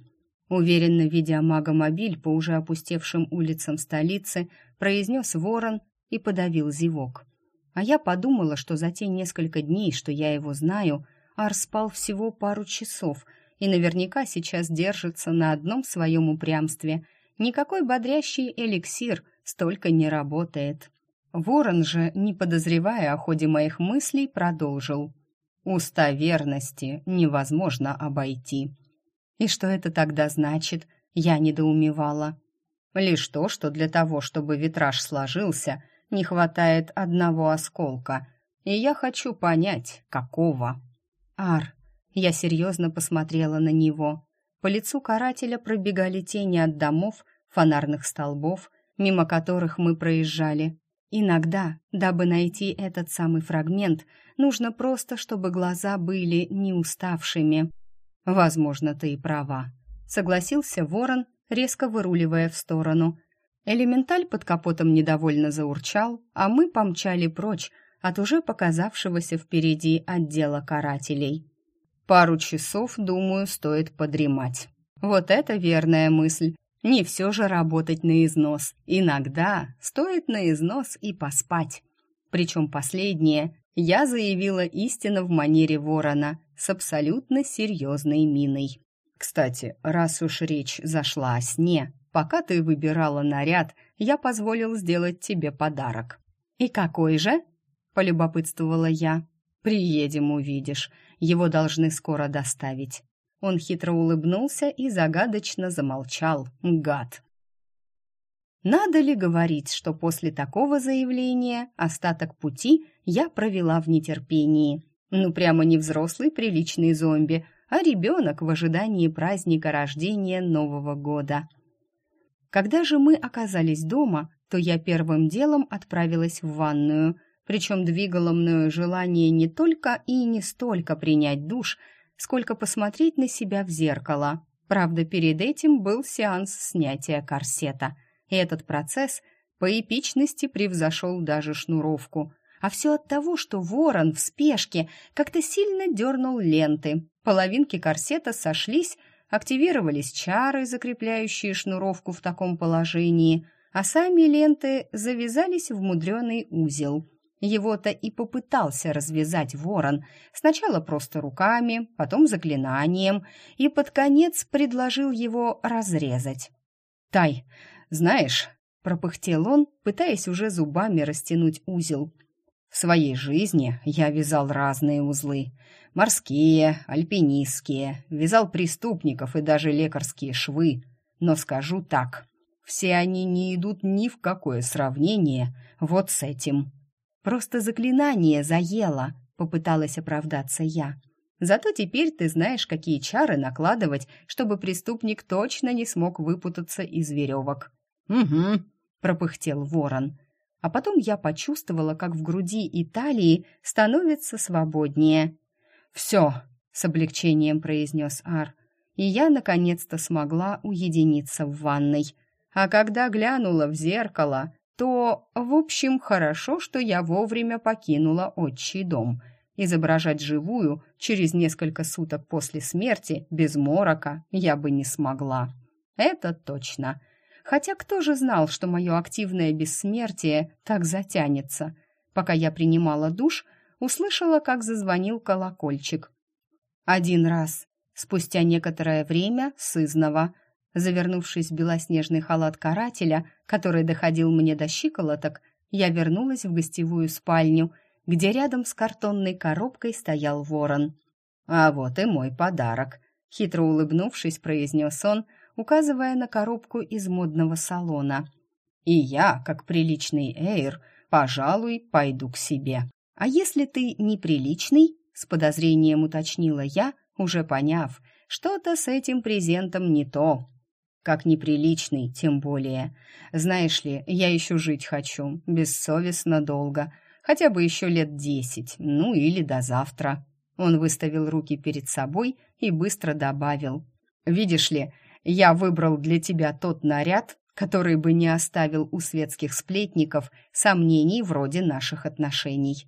Уверенно видя мага-мобиль по уже опустевшим улицам столицы, произнес ворон и подавил зевок. А я подумала, что за те несколько дней, что я его знаю, Ар спал всего пару часов и наверняка сейчас держится на одном своем упрямстве. Никакой бодрящий эликсир столько не работает. Ворон же, не подозревая о ходе моих мыслей, продолжил. «Уста верности невозможно обойти». «И что это тогда значит?» Я недоумевала. «Лишь то, что для того, чтобы витраж сложился, не хватает одного осколка, и я хочу понять, какого». Ар. Я серьезно посмотрела на него. По лицу карателя пробегали тени от домов, фонарных столбов, мимо которых мы проезжали. Иногда, дабы найти этот самый фрагмент, нужно просто, чтобы глаза были не уставшими. Возможно, ты и права, согласился Ворон, резко выруливая в сторону. Элементаль под капотом недовольно заурчал, а мы помчали прочь, от уже показавшегося впереди отдела карателей. Пару часов, думаю, стоит подремать. Вот это верная мысль. Не все же работать на износ. Иногда стоит на износ и поспать. Причем последнее я заявила истинно в манере ворона с абсолютно серьезной миной. Кстати, раз уж речь зашла о сне, пока ты выбирала наряд, я позволил сделать тебе подарок. И какой же? Полюбопытствовала я. Приедем, увидишь. Его должны скоро доставить. Он хитро улыбнулся и загадочно замолчал. Гад. Надо ли говорить, что после такого заявления остаток пути я провела в нетерпении? Ну, прямо не взрослый приличный зомби, а ребенок в ожидании праздника рождения Нового года. Когда же мы оказались дома, то я первым делом отправилась в ванную – причем двигало мною желание не только и не столько принять душ, сколько посмотреть на себя в зеркало. Правда, перед этим был сеанс снятия корсета, и этот процесс по эпичности превзошел даже шнуровку. А все от того, что ворон в спешке как-то сильно дернул ленты. Половинки корсета сошлись, активировались чары, закрепляющие шнуровку в таком положении, а сами ленты завязались в мудреный узел. Его-то и попытался развязать ворон, сначала просто руками, потом заклинанием, и под конец предложил его разрезать. «Тай, знаешь», — пропыхтел он, пытаясь уже зубами растянуть узел, «в своей жизни я вязал разные узлы. Морские, альпинистские, вязал преступников и даже лекарские швы. Но скажу так, все они не идут ни в какое сравнение вот с этим». Просто заклинание заело, попыталась оправдаться я. Зато теперь ты знаешь, какие чары накладывать, чтобы преступник точно не смог выпутаться из веревок. «Угу», — пропыхтел ворон. А потом я почувствовала, как в груди и талии становится свободнее. «Все», — с облегчением произнес Ар, и я наконец-то смогла уединиться в ванной. А когда глянула в зеркало, то, в общем, хорошо, что я вовремя покинула отчий дом. Изображать живую через несколько суток после смерти без морока я бы не смогла. Это точно. Хотя кто же знал, что мое активное бессмертие так затянется? Пока я принимала душ, услышала, как зазвонил колокольчик. Один раз. Спустя некоторое время сызново. Завернувшись в белоснежный халат карателя, который доходил мне до щиколоток, я вернулась в гостевую спальню, где рядом с картонной коробкой стоял ворон. «А вот и мой подарок», — хитро улыбнувшись, произнес он, указывая на коробку из модного салона. «И я, как приличный эйр, пожалуй, пойду к себе». «А если ты неприличный?» — с подозрением уточнила я, уже поняв, что-то с этим презентом не то. Как неприличный, тем более. Знаешь ли, я еще жить хочу, бессовестно долго, хотя бы еще лет десять, ну или до завтра. Он выставил руки перед собой и быстро добавил. «Видишь ли, я выбрал для тебя тот наряд, который бы не оставил у светских сплетников сомнений вроде наших отношений».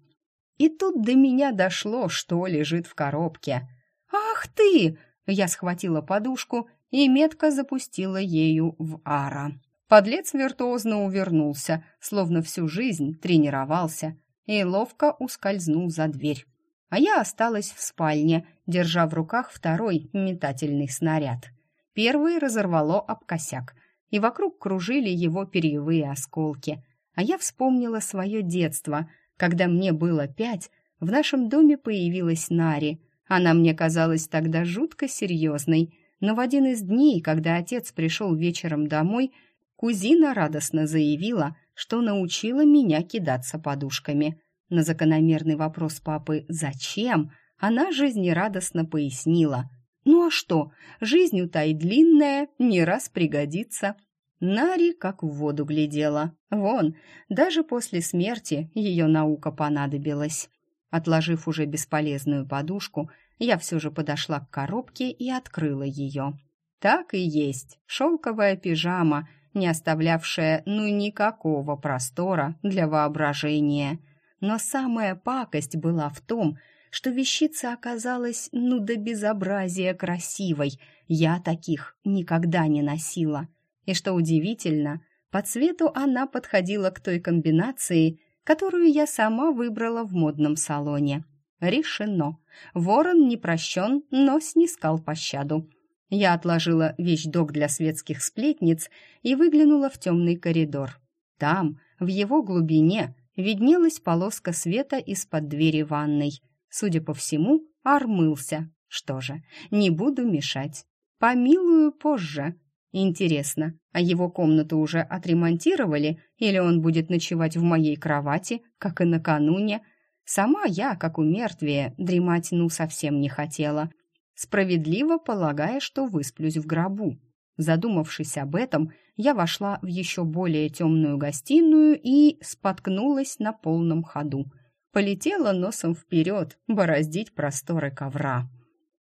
И тут до меня дошло, что лежит в коробке. «Ах ты!» Я схватила подушку и метко запустила ею в Ара. Подлец виртуозно увернулся, словно всю жизнь тренировался, и ловко ускользнул за дверь. А я осталась в спальне, держа в руках второй метательный снаряд. Первый разорвало об косяк, и вокруг кружили его перьевые осколки. А я вспомнила свое детство, когда мне было пять, в нашем доме появилась Нари. Она мне казалась тогда жутко серьезной, но в один из дней, когда отец пришел вечером домой, кузина радостно заявила, что научила меня кидаться подушками. На закономерный вопрос папы «Зачем?» она жизнерадостно пояснила. «Ну а что, жизнь у Тай длинная, не раз пригодится». Нари как в воду глядела. Вон, даже после смерти ее наука понадобилась. Отложив уже бесполезную подушку, я все же подошла к коробке и открыла ее. Так и есть, шелковая пижама, не оставлявшая ну никакого простора для воображения. Но самая пакость была в том, что вещица оказалась ну до безобразия красивой. Я таких никогда не носила. И что удивительно, по цвету она подходила к той комбинации, которую я сама выбрала в модном салоне. Решено. Ворон не прощен, но снискал пощаду. Я отложила вещдок для светских сплетниц и выглянула в темный коридор. Там, в его глубине, виднелась полоска света из-под двери ванной. Судя по всему, Ар мылся. Что же, не буду мешать. Помилую позже. Интересно, а его комнату уже отремонтировали или он будет ночевать в моей кровати, как и накануне? Сама я, как у мертвия, дремать ну совсем не хотела, справедливо полагая, что высплюсь в гробу. Задумавшись об этом, я вошла в еще более темную гостиную и споткнулась на полном ходу. Полетела носом вперед, бороздить просторы ковра.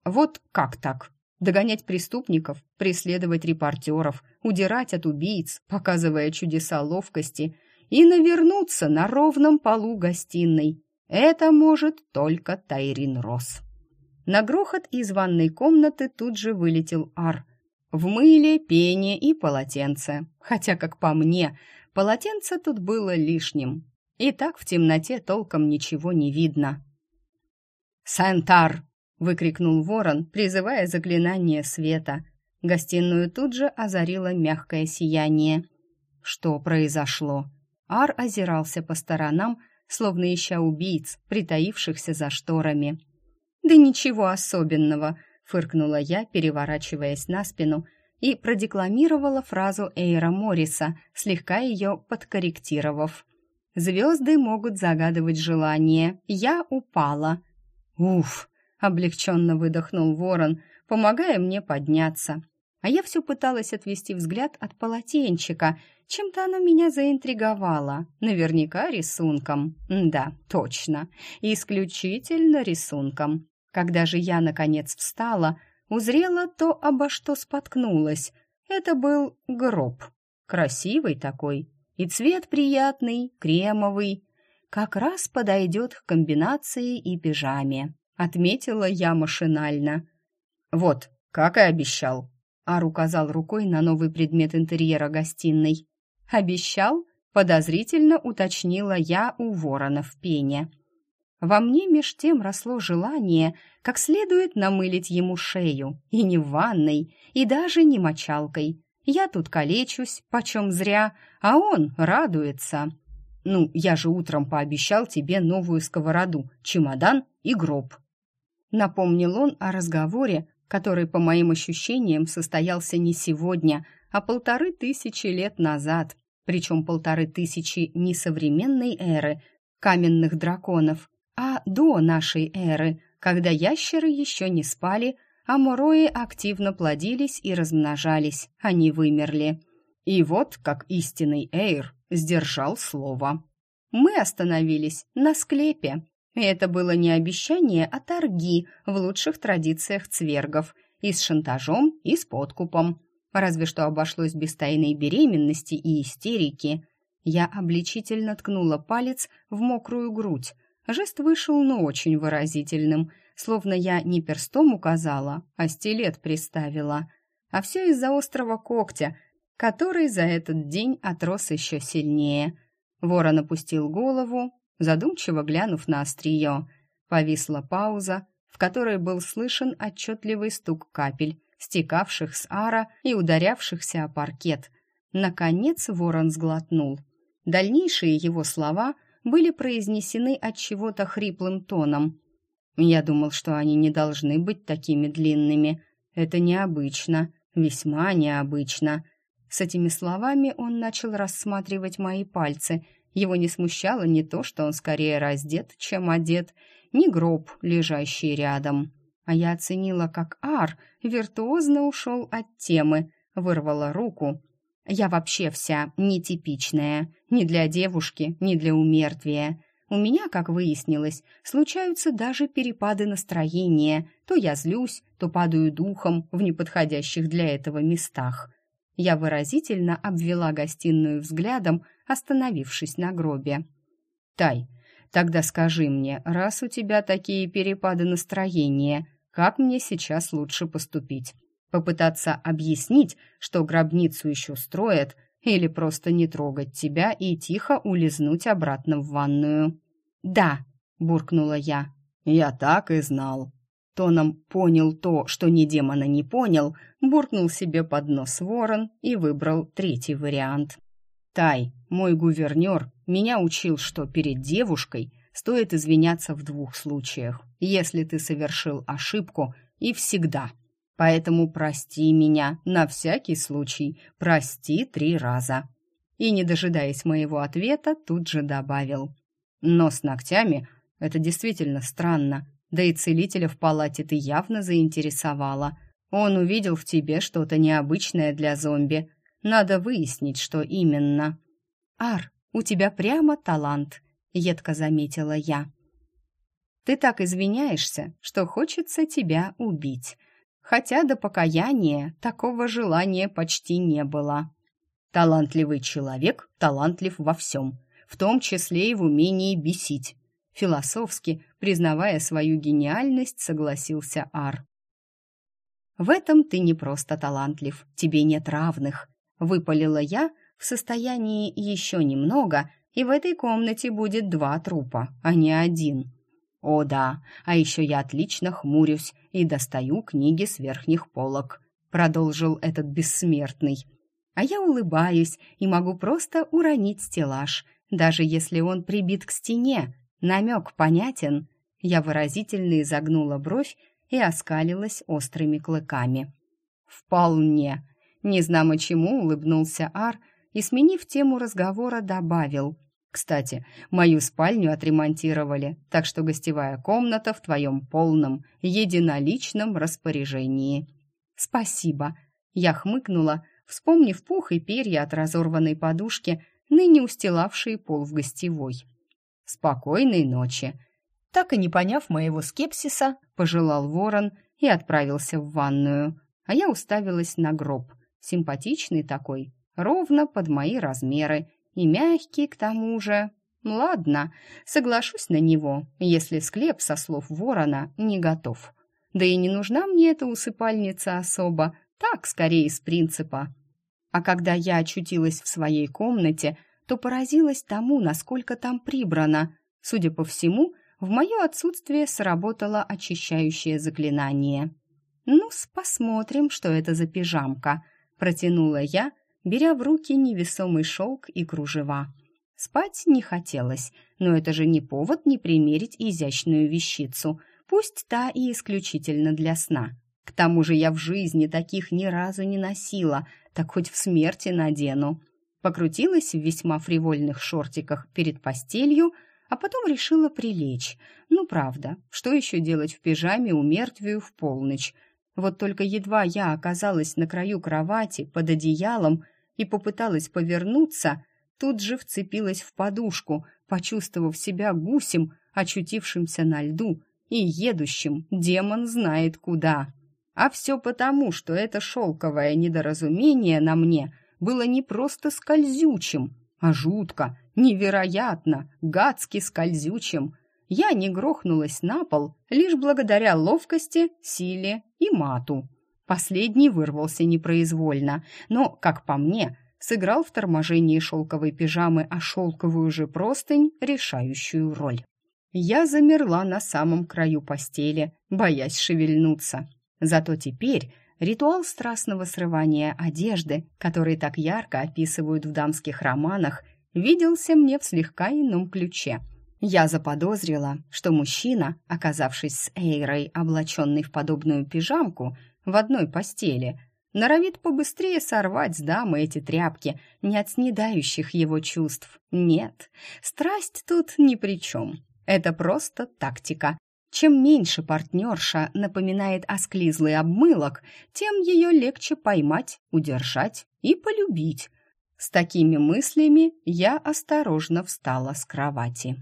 Вот как так? догонять преступников, преследовать репортеров, удирать от убийц, показывая чудеса ловкости, и навернуться на ровном полу гостиной. Это может только Тайрин Росс. На грохот из ванной комнаты тут же вылетел Ар. В мыле, пене и полотенце. Хотя, как по мне, полотенце тут было лишним. И так в темноте толком ничего не видно. «Сентар!» выкрикнул ворон, призывая заклинание света. Гостиную тут же озарило мягкое сияние. Что произошло? Ар озирался по сторонам, словно ища убийц, притаившихся за шторами. «Да ничего особенного», — фыркнула я, переворачиваясь на спину, и продекламировала фразу Эйра Морриса, слегка ее подкорректировав. «Звезды могут загадывать желание. Я упала». «Уф!» облегченно выдохнул ворон, помогая мне подняться. А я все пыталась отвести взгляд от полотенчика. Чем-то оно меня заинтриговало. Наверняка рисунком. Да, точно. Исключительно рисунком. Когда же я, наконец, встала, узрела то, обо что споткнулась. Это был гроб. Красивый такой. И цвет приятный, кремовый. Как раз подойдет к комбинации и пижаме. Отметила я машинально. «Вот, как и обещал», Ар указал рукой на новый предмет интерьера гостиной. «Обещал?» — подозрительно уточнила я у ворона в пене. Во мне меж тем росло желание как следует намылить ему шею, и не в ванной, и даже не мочалкой. Я тут калечусь, почем зря, а он радуется. Ну, я же утром пообещал тебе новую сковороду, чемодан и гроб. Напомнил он о разговоре, который, по моим ощущениям, состоялся не сегодня, а полторы тысячи лет назад, причем полторы тысячи не современной эры, каменных драконов, а до нашей эры, когда ящеры еще не спали, а мурои активно плодились и размножались, они вымерли. И вот, как истинный эйр, сдержал слово. Мы остановились на склепе, и это было не обещание, а торги в лучших традициях цвергов, и с шантажом, и с подкупом. Разве что обошлось без тайной беременности и истерики. Я обличительно ткнула палец в мокрую грудь. Жест вышел, но очень выразительным, словно я не перстом указала, а стилет приставила. А все из-за острого когтя, который за этот день отрос еще сильнее. Ворон опустил голову, задумчиво глянув на острие. Повисла пауза, в которой был слышен отчетливый стук капель, стекавших с ара и ударявшихся о паркет. Наконец ворон сглотнул. Дальнейшие его слова были произнесены от чего-то хриплым тоном. Я думал, что они не должны быть такими длинными. Это необычно, весьма необычно. С этими словами он начал рассматривать мои пальцы — его не смущало не то, что он скорее раздет, чем одет, ни гроб, лежащий рядом. А я оценила, как Ар виртуозно ушел от темы, вырвала руку. Я вообще вся нетипичная, ни для девушки, ни для умертвия. У меня, как выяснилось, случаются даже перепады настроения. То я злюсь, то падаю духом в неподходящих для этого местах. Я выразительно обвела гостиную взглядом, остановившись на гробе. «Тай, тогда скажи мне, раз у тебя такие перепады настроения, как мне сейчас лучше поступить? Попытаться объяснить, что гробницу еще строят, или просто не трогать тебя и тихо улизнуть обратно в ванную?» «Да», — буркнула я. «Я так и знал», тоном понял то, что ни демона не понял, буркнул себе под нос ворон и выбрал третий вариант. Тай, мой гувернер, меня учил, что перед девушкой стоит извиняться в двух случаях, если ты совершил ошибку и всегда. Поэтому прости меня на всякий случай, прости три раза. И, не дожидаясь моего ответа, тут же добавил. Но с ногтями это действительно странно. Да и целителя в палате ты явно заинтересовала. Он увидел в тебе что-то необычное для зомби. Надо выяснить, что именно. Ар, у тебя прямо талант, едко заметила я. Ты так извиняешься, что хочется тебя убить. Хотя до покаяния такого желания почти не было. Талантливый человек талантлив во всем, в том числе и в умении бесить. Философски, признавая свою гениальность, согласился Ар. «В этом ты не просто талантлив, тебе нет равных», — выпалила я в состоянии еще немного, и в этой комнате будет два трупа, а не один. «О да, а еще я отлично хмурюсь и достаю книги с верхних полок», — продолжил этот бессмертный. «А я улыбаюсь и могу просто уронить стеллаж, даже если он прибит к стене, Намек понятен. Я выразительно изогнула бровь и оскалилась острыми клыками. «Вполне!» Незнамо чему улыбнулся Ар и, сменив тему разговора, добавил. «Кстати, мою спальню отремонтировали, так что гостевая комната в твоем полном, единоличном распоряжении». «Спасибо!» Я хмыкнула, вспомнив пух и перья от разорванной подушки, ныне устилавшие пол в гостевой. «Спокойной ночи!» Так и не поняв моего скепсиса, пожелал ворон и отправился в ванную, а я уставилась на гроб. Симпатичный такой, ровно под мои размеры, и мягкий к тому же. Ладно, соглашусь на него, если склеп, со слов ворона, не готов. Да и не нужна мне эта усыпальница особо, так, скорее, из принципа. А когда я очутилась в своей комнате, то поразилась тому, насколько там прибрано. Судя по всему, в мое отсутствие сработало очищающее заклинание. ну посмотрим, что это за пижамка», — протянула я, беря в руки невесомый шелк и кружева. Спать не хотелось, но это же не повод не примерить изящную вещицу, пусть та и исключительно для сна. К тому же я в жизни таких ни разу не носила, так хоть в смерти надену. Покрутилась в весьма фривольных шортиках перед постелью, а потом решила прилечь. Ну, правда, что еще делать в пижаме у мертвию в полночь? Вот только едва я оказалась на краю кровати под одеялом и попыталась повернуться, тут же вцепилась в подушку, почувствовав себя гусем, очутившимся на льду и едущим демон знает куда. А все потому, что это шелковое недоразумение на мне было не просто скользючим, а жутко, невероятно, гадски скользючим. Я не грохнулась на пол лишь благодаря ловкости, силе и мату. Последний вырвался непроизвольно, но, как по мне, сыграл в торможении шелковой пижамы, а шелковую же простынь решающую роль. Я замерла на самом краю постели, боясь шевельнуться. Зато теперь ритуал страстного срывания одежды, который так ярко описывают в дамских романах, виделся мне в слегка ином ключе. Я заподозрила, что мужчина, оказавшись с Эйрой, облаченный в подобную пижамку, в одной постели, норовит побыстрее сорвать с дамы эти тряпки, не от снедающих его чувств. Нет, страсть тут ни при чем. Это просто тактика, чем меньше партнерша напоминает осклизлый обмылок, тем ее легче поймать, удержать и полюбить. С такими мыслями я осторожно встала с кровати.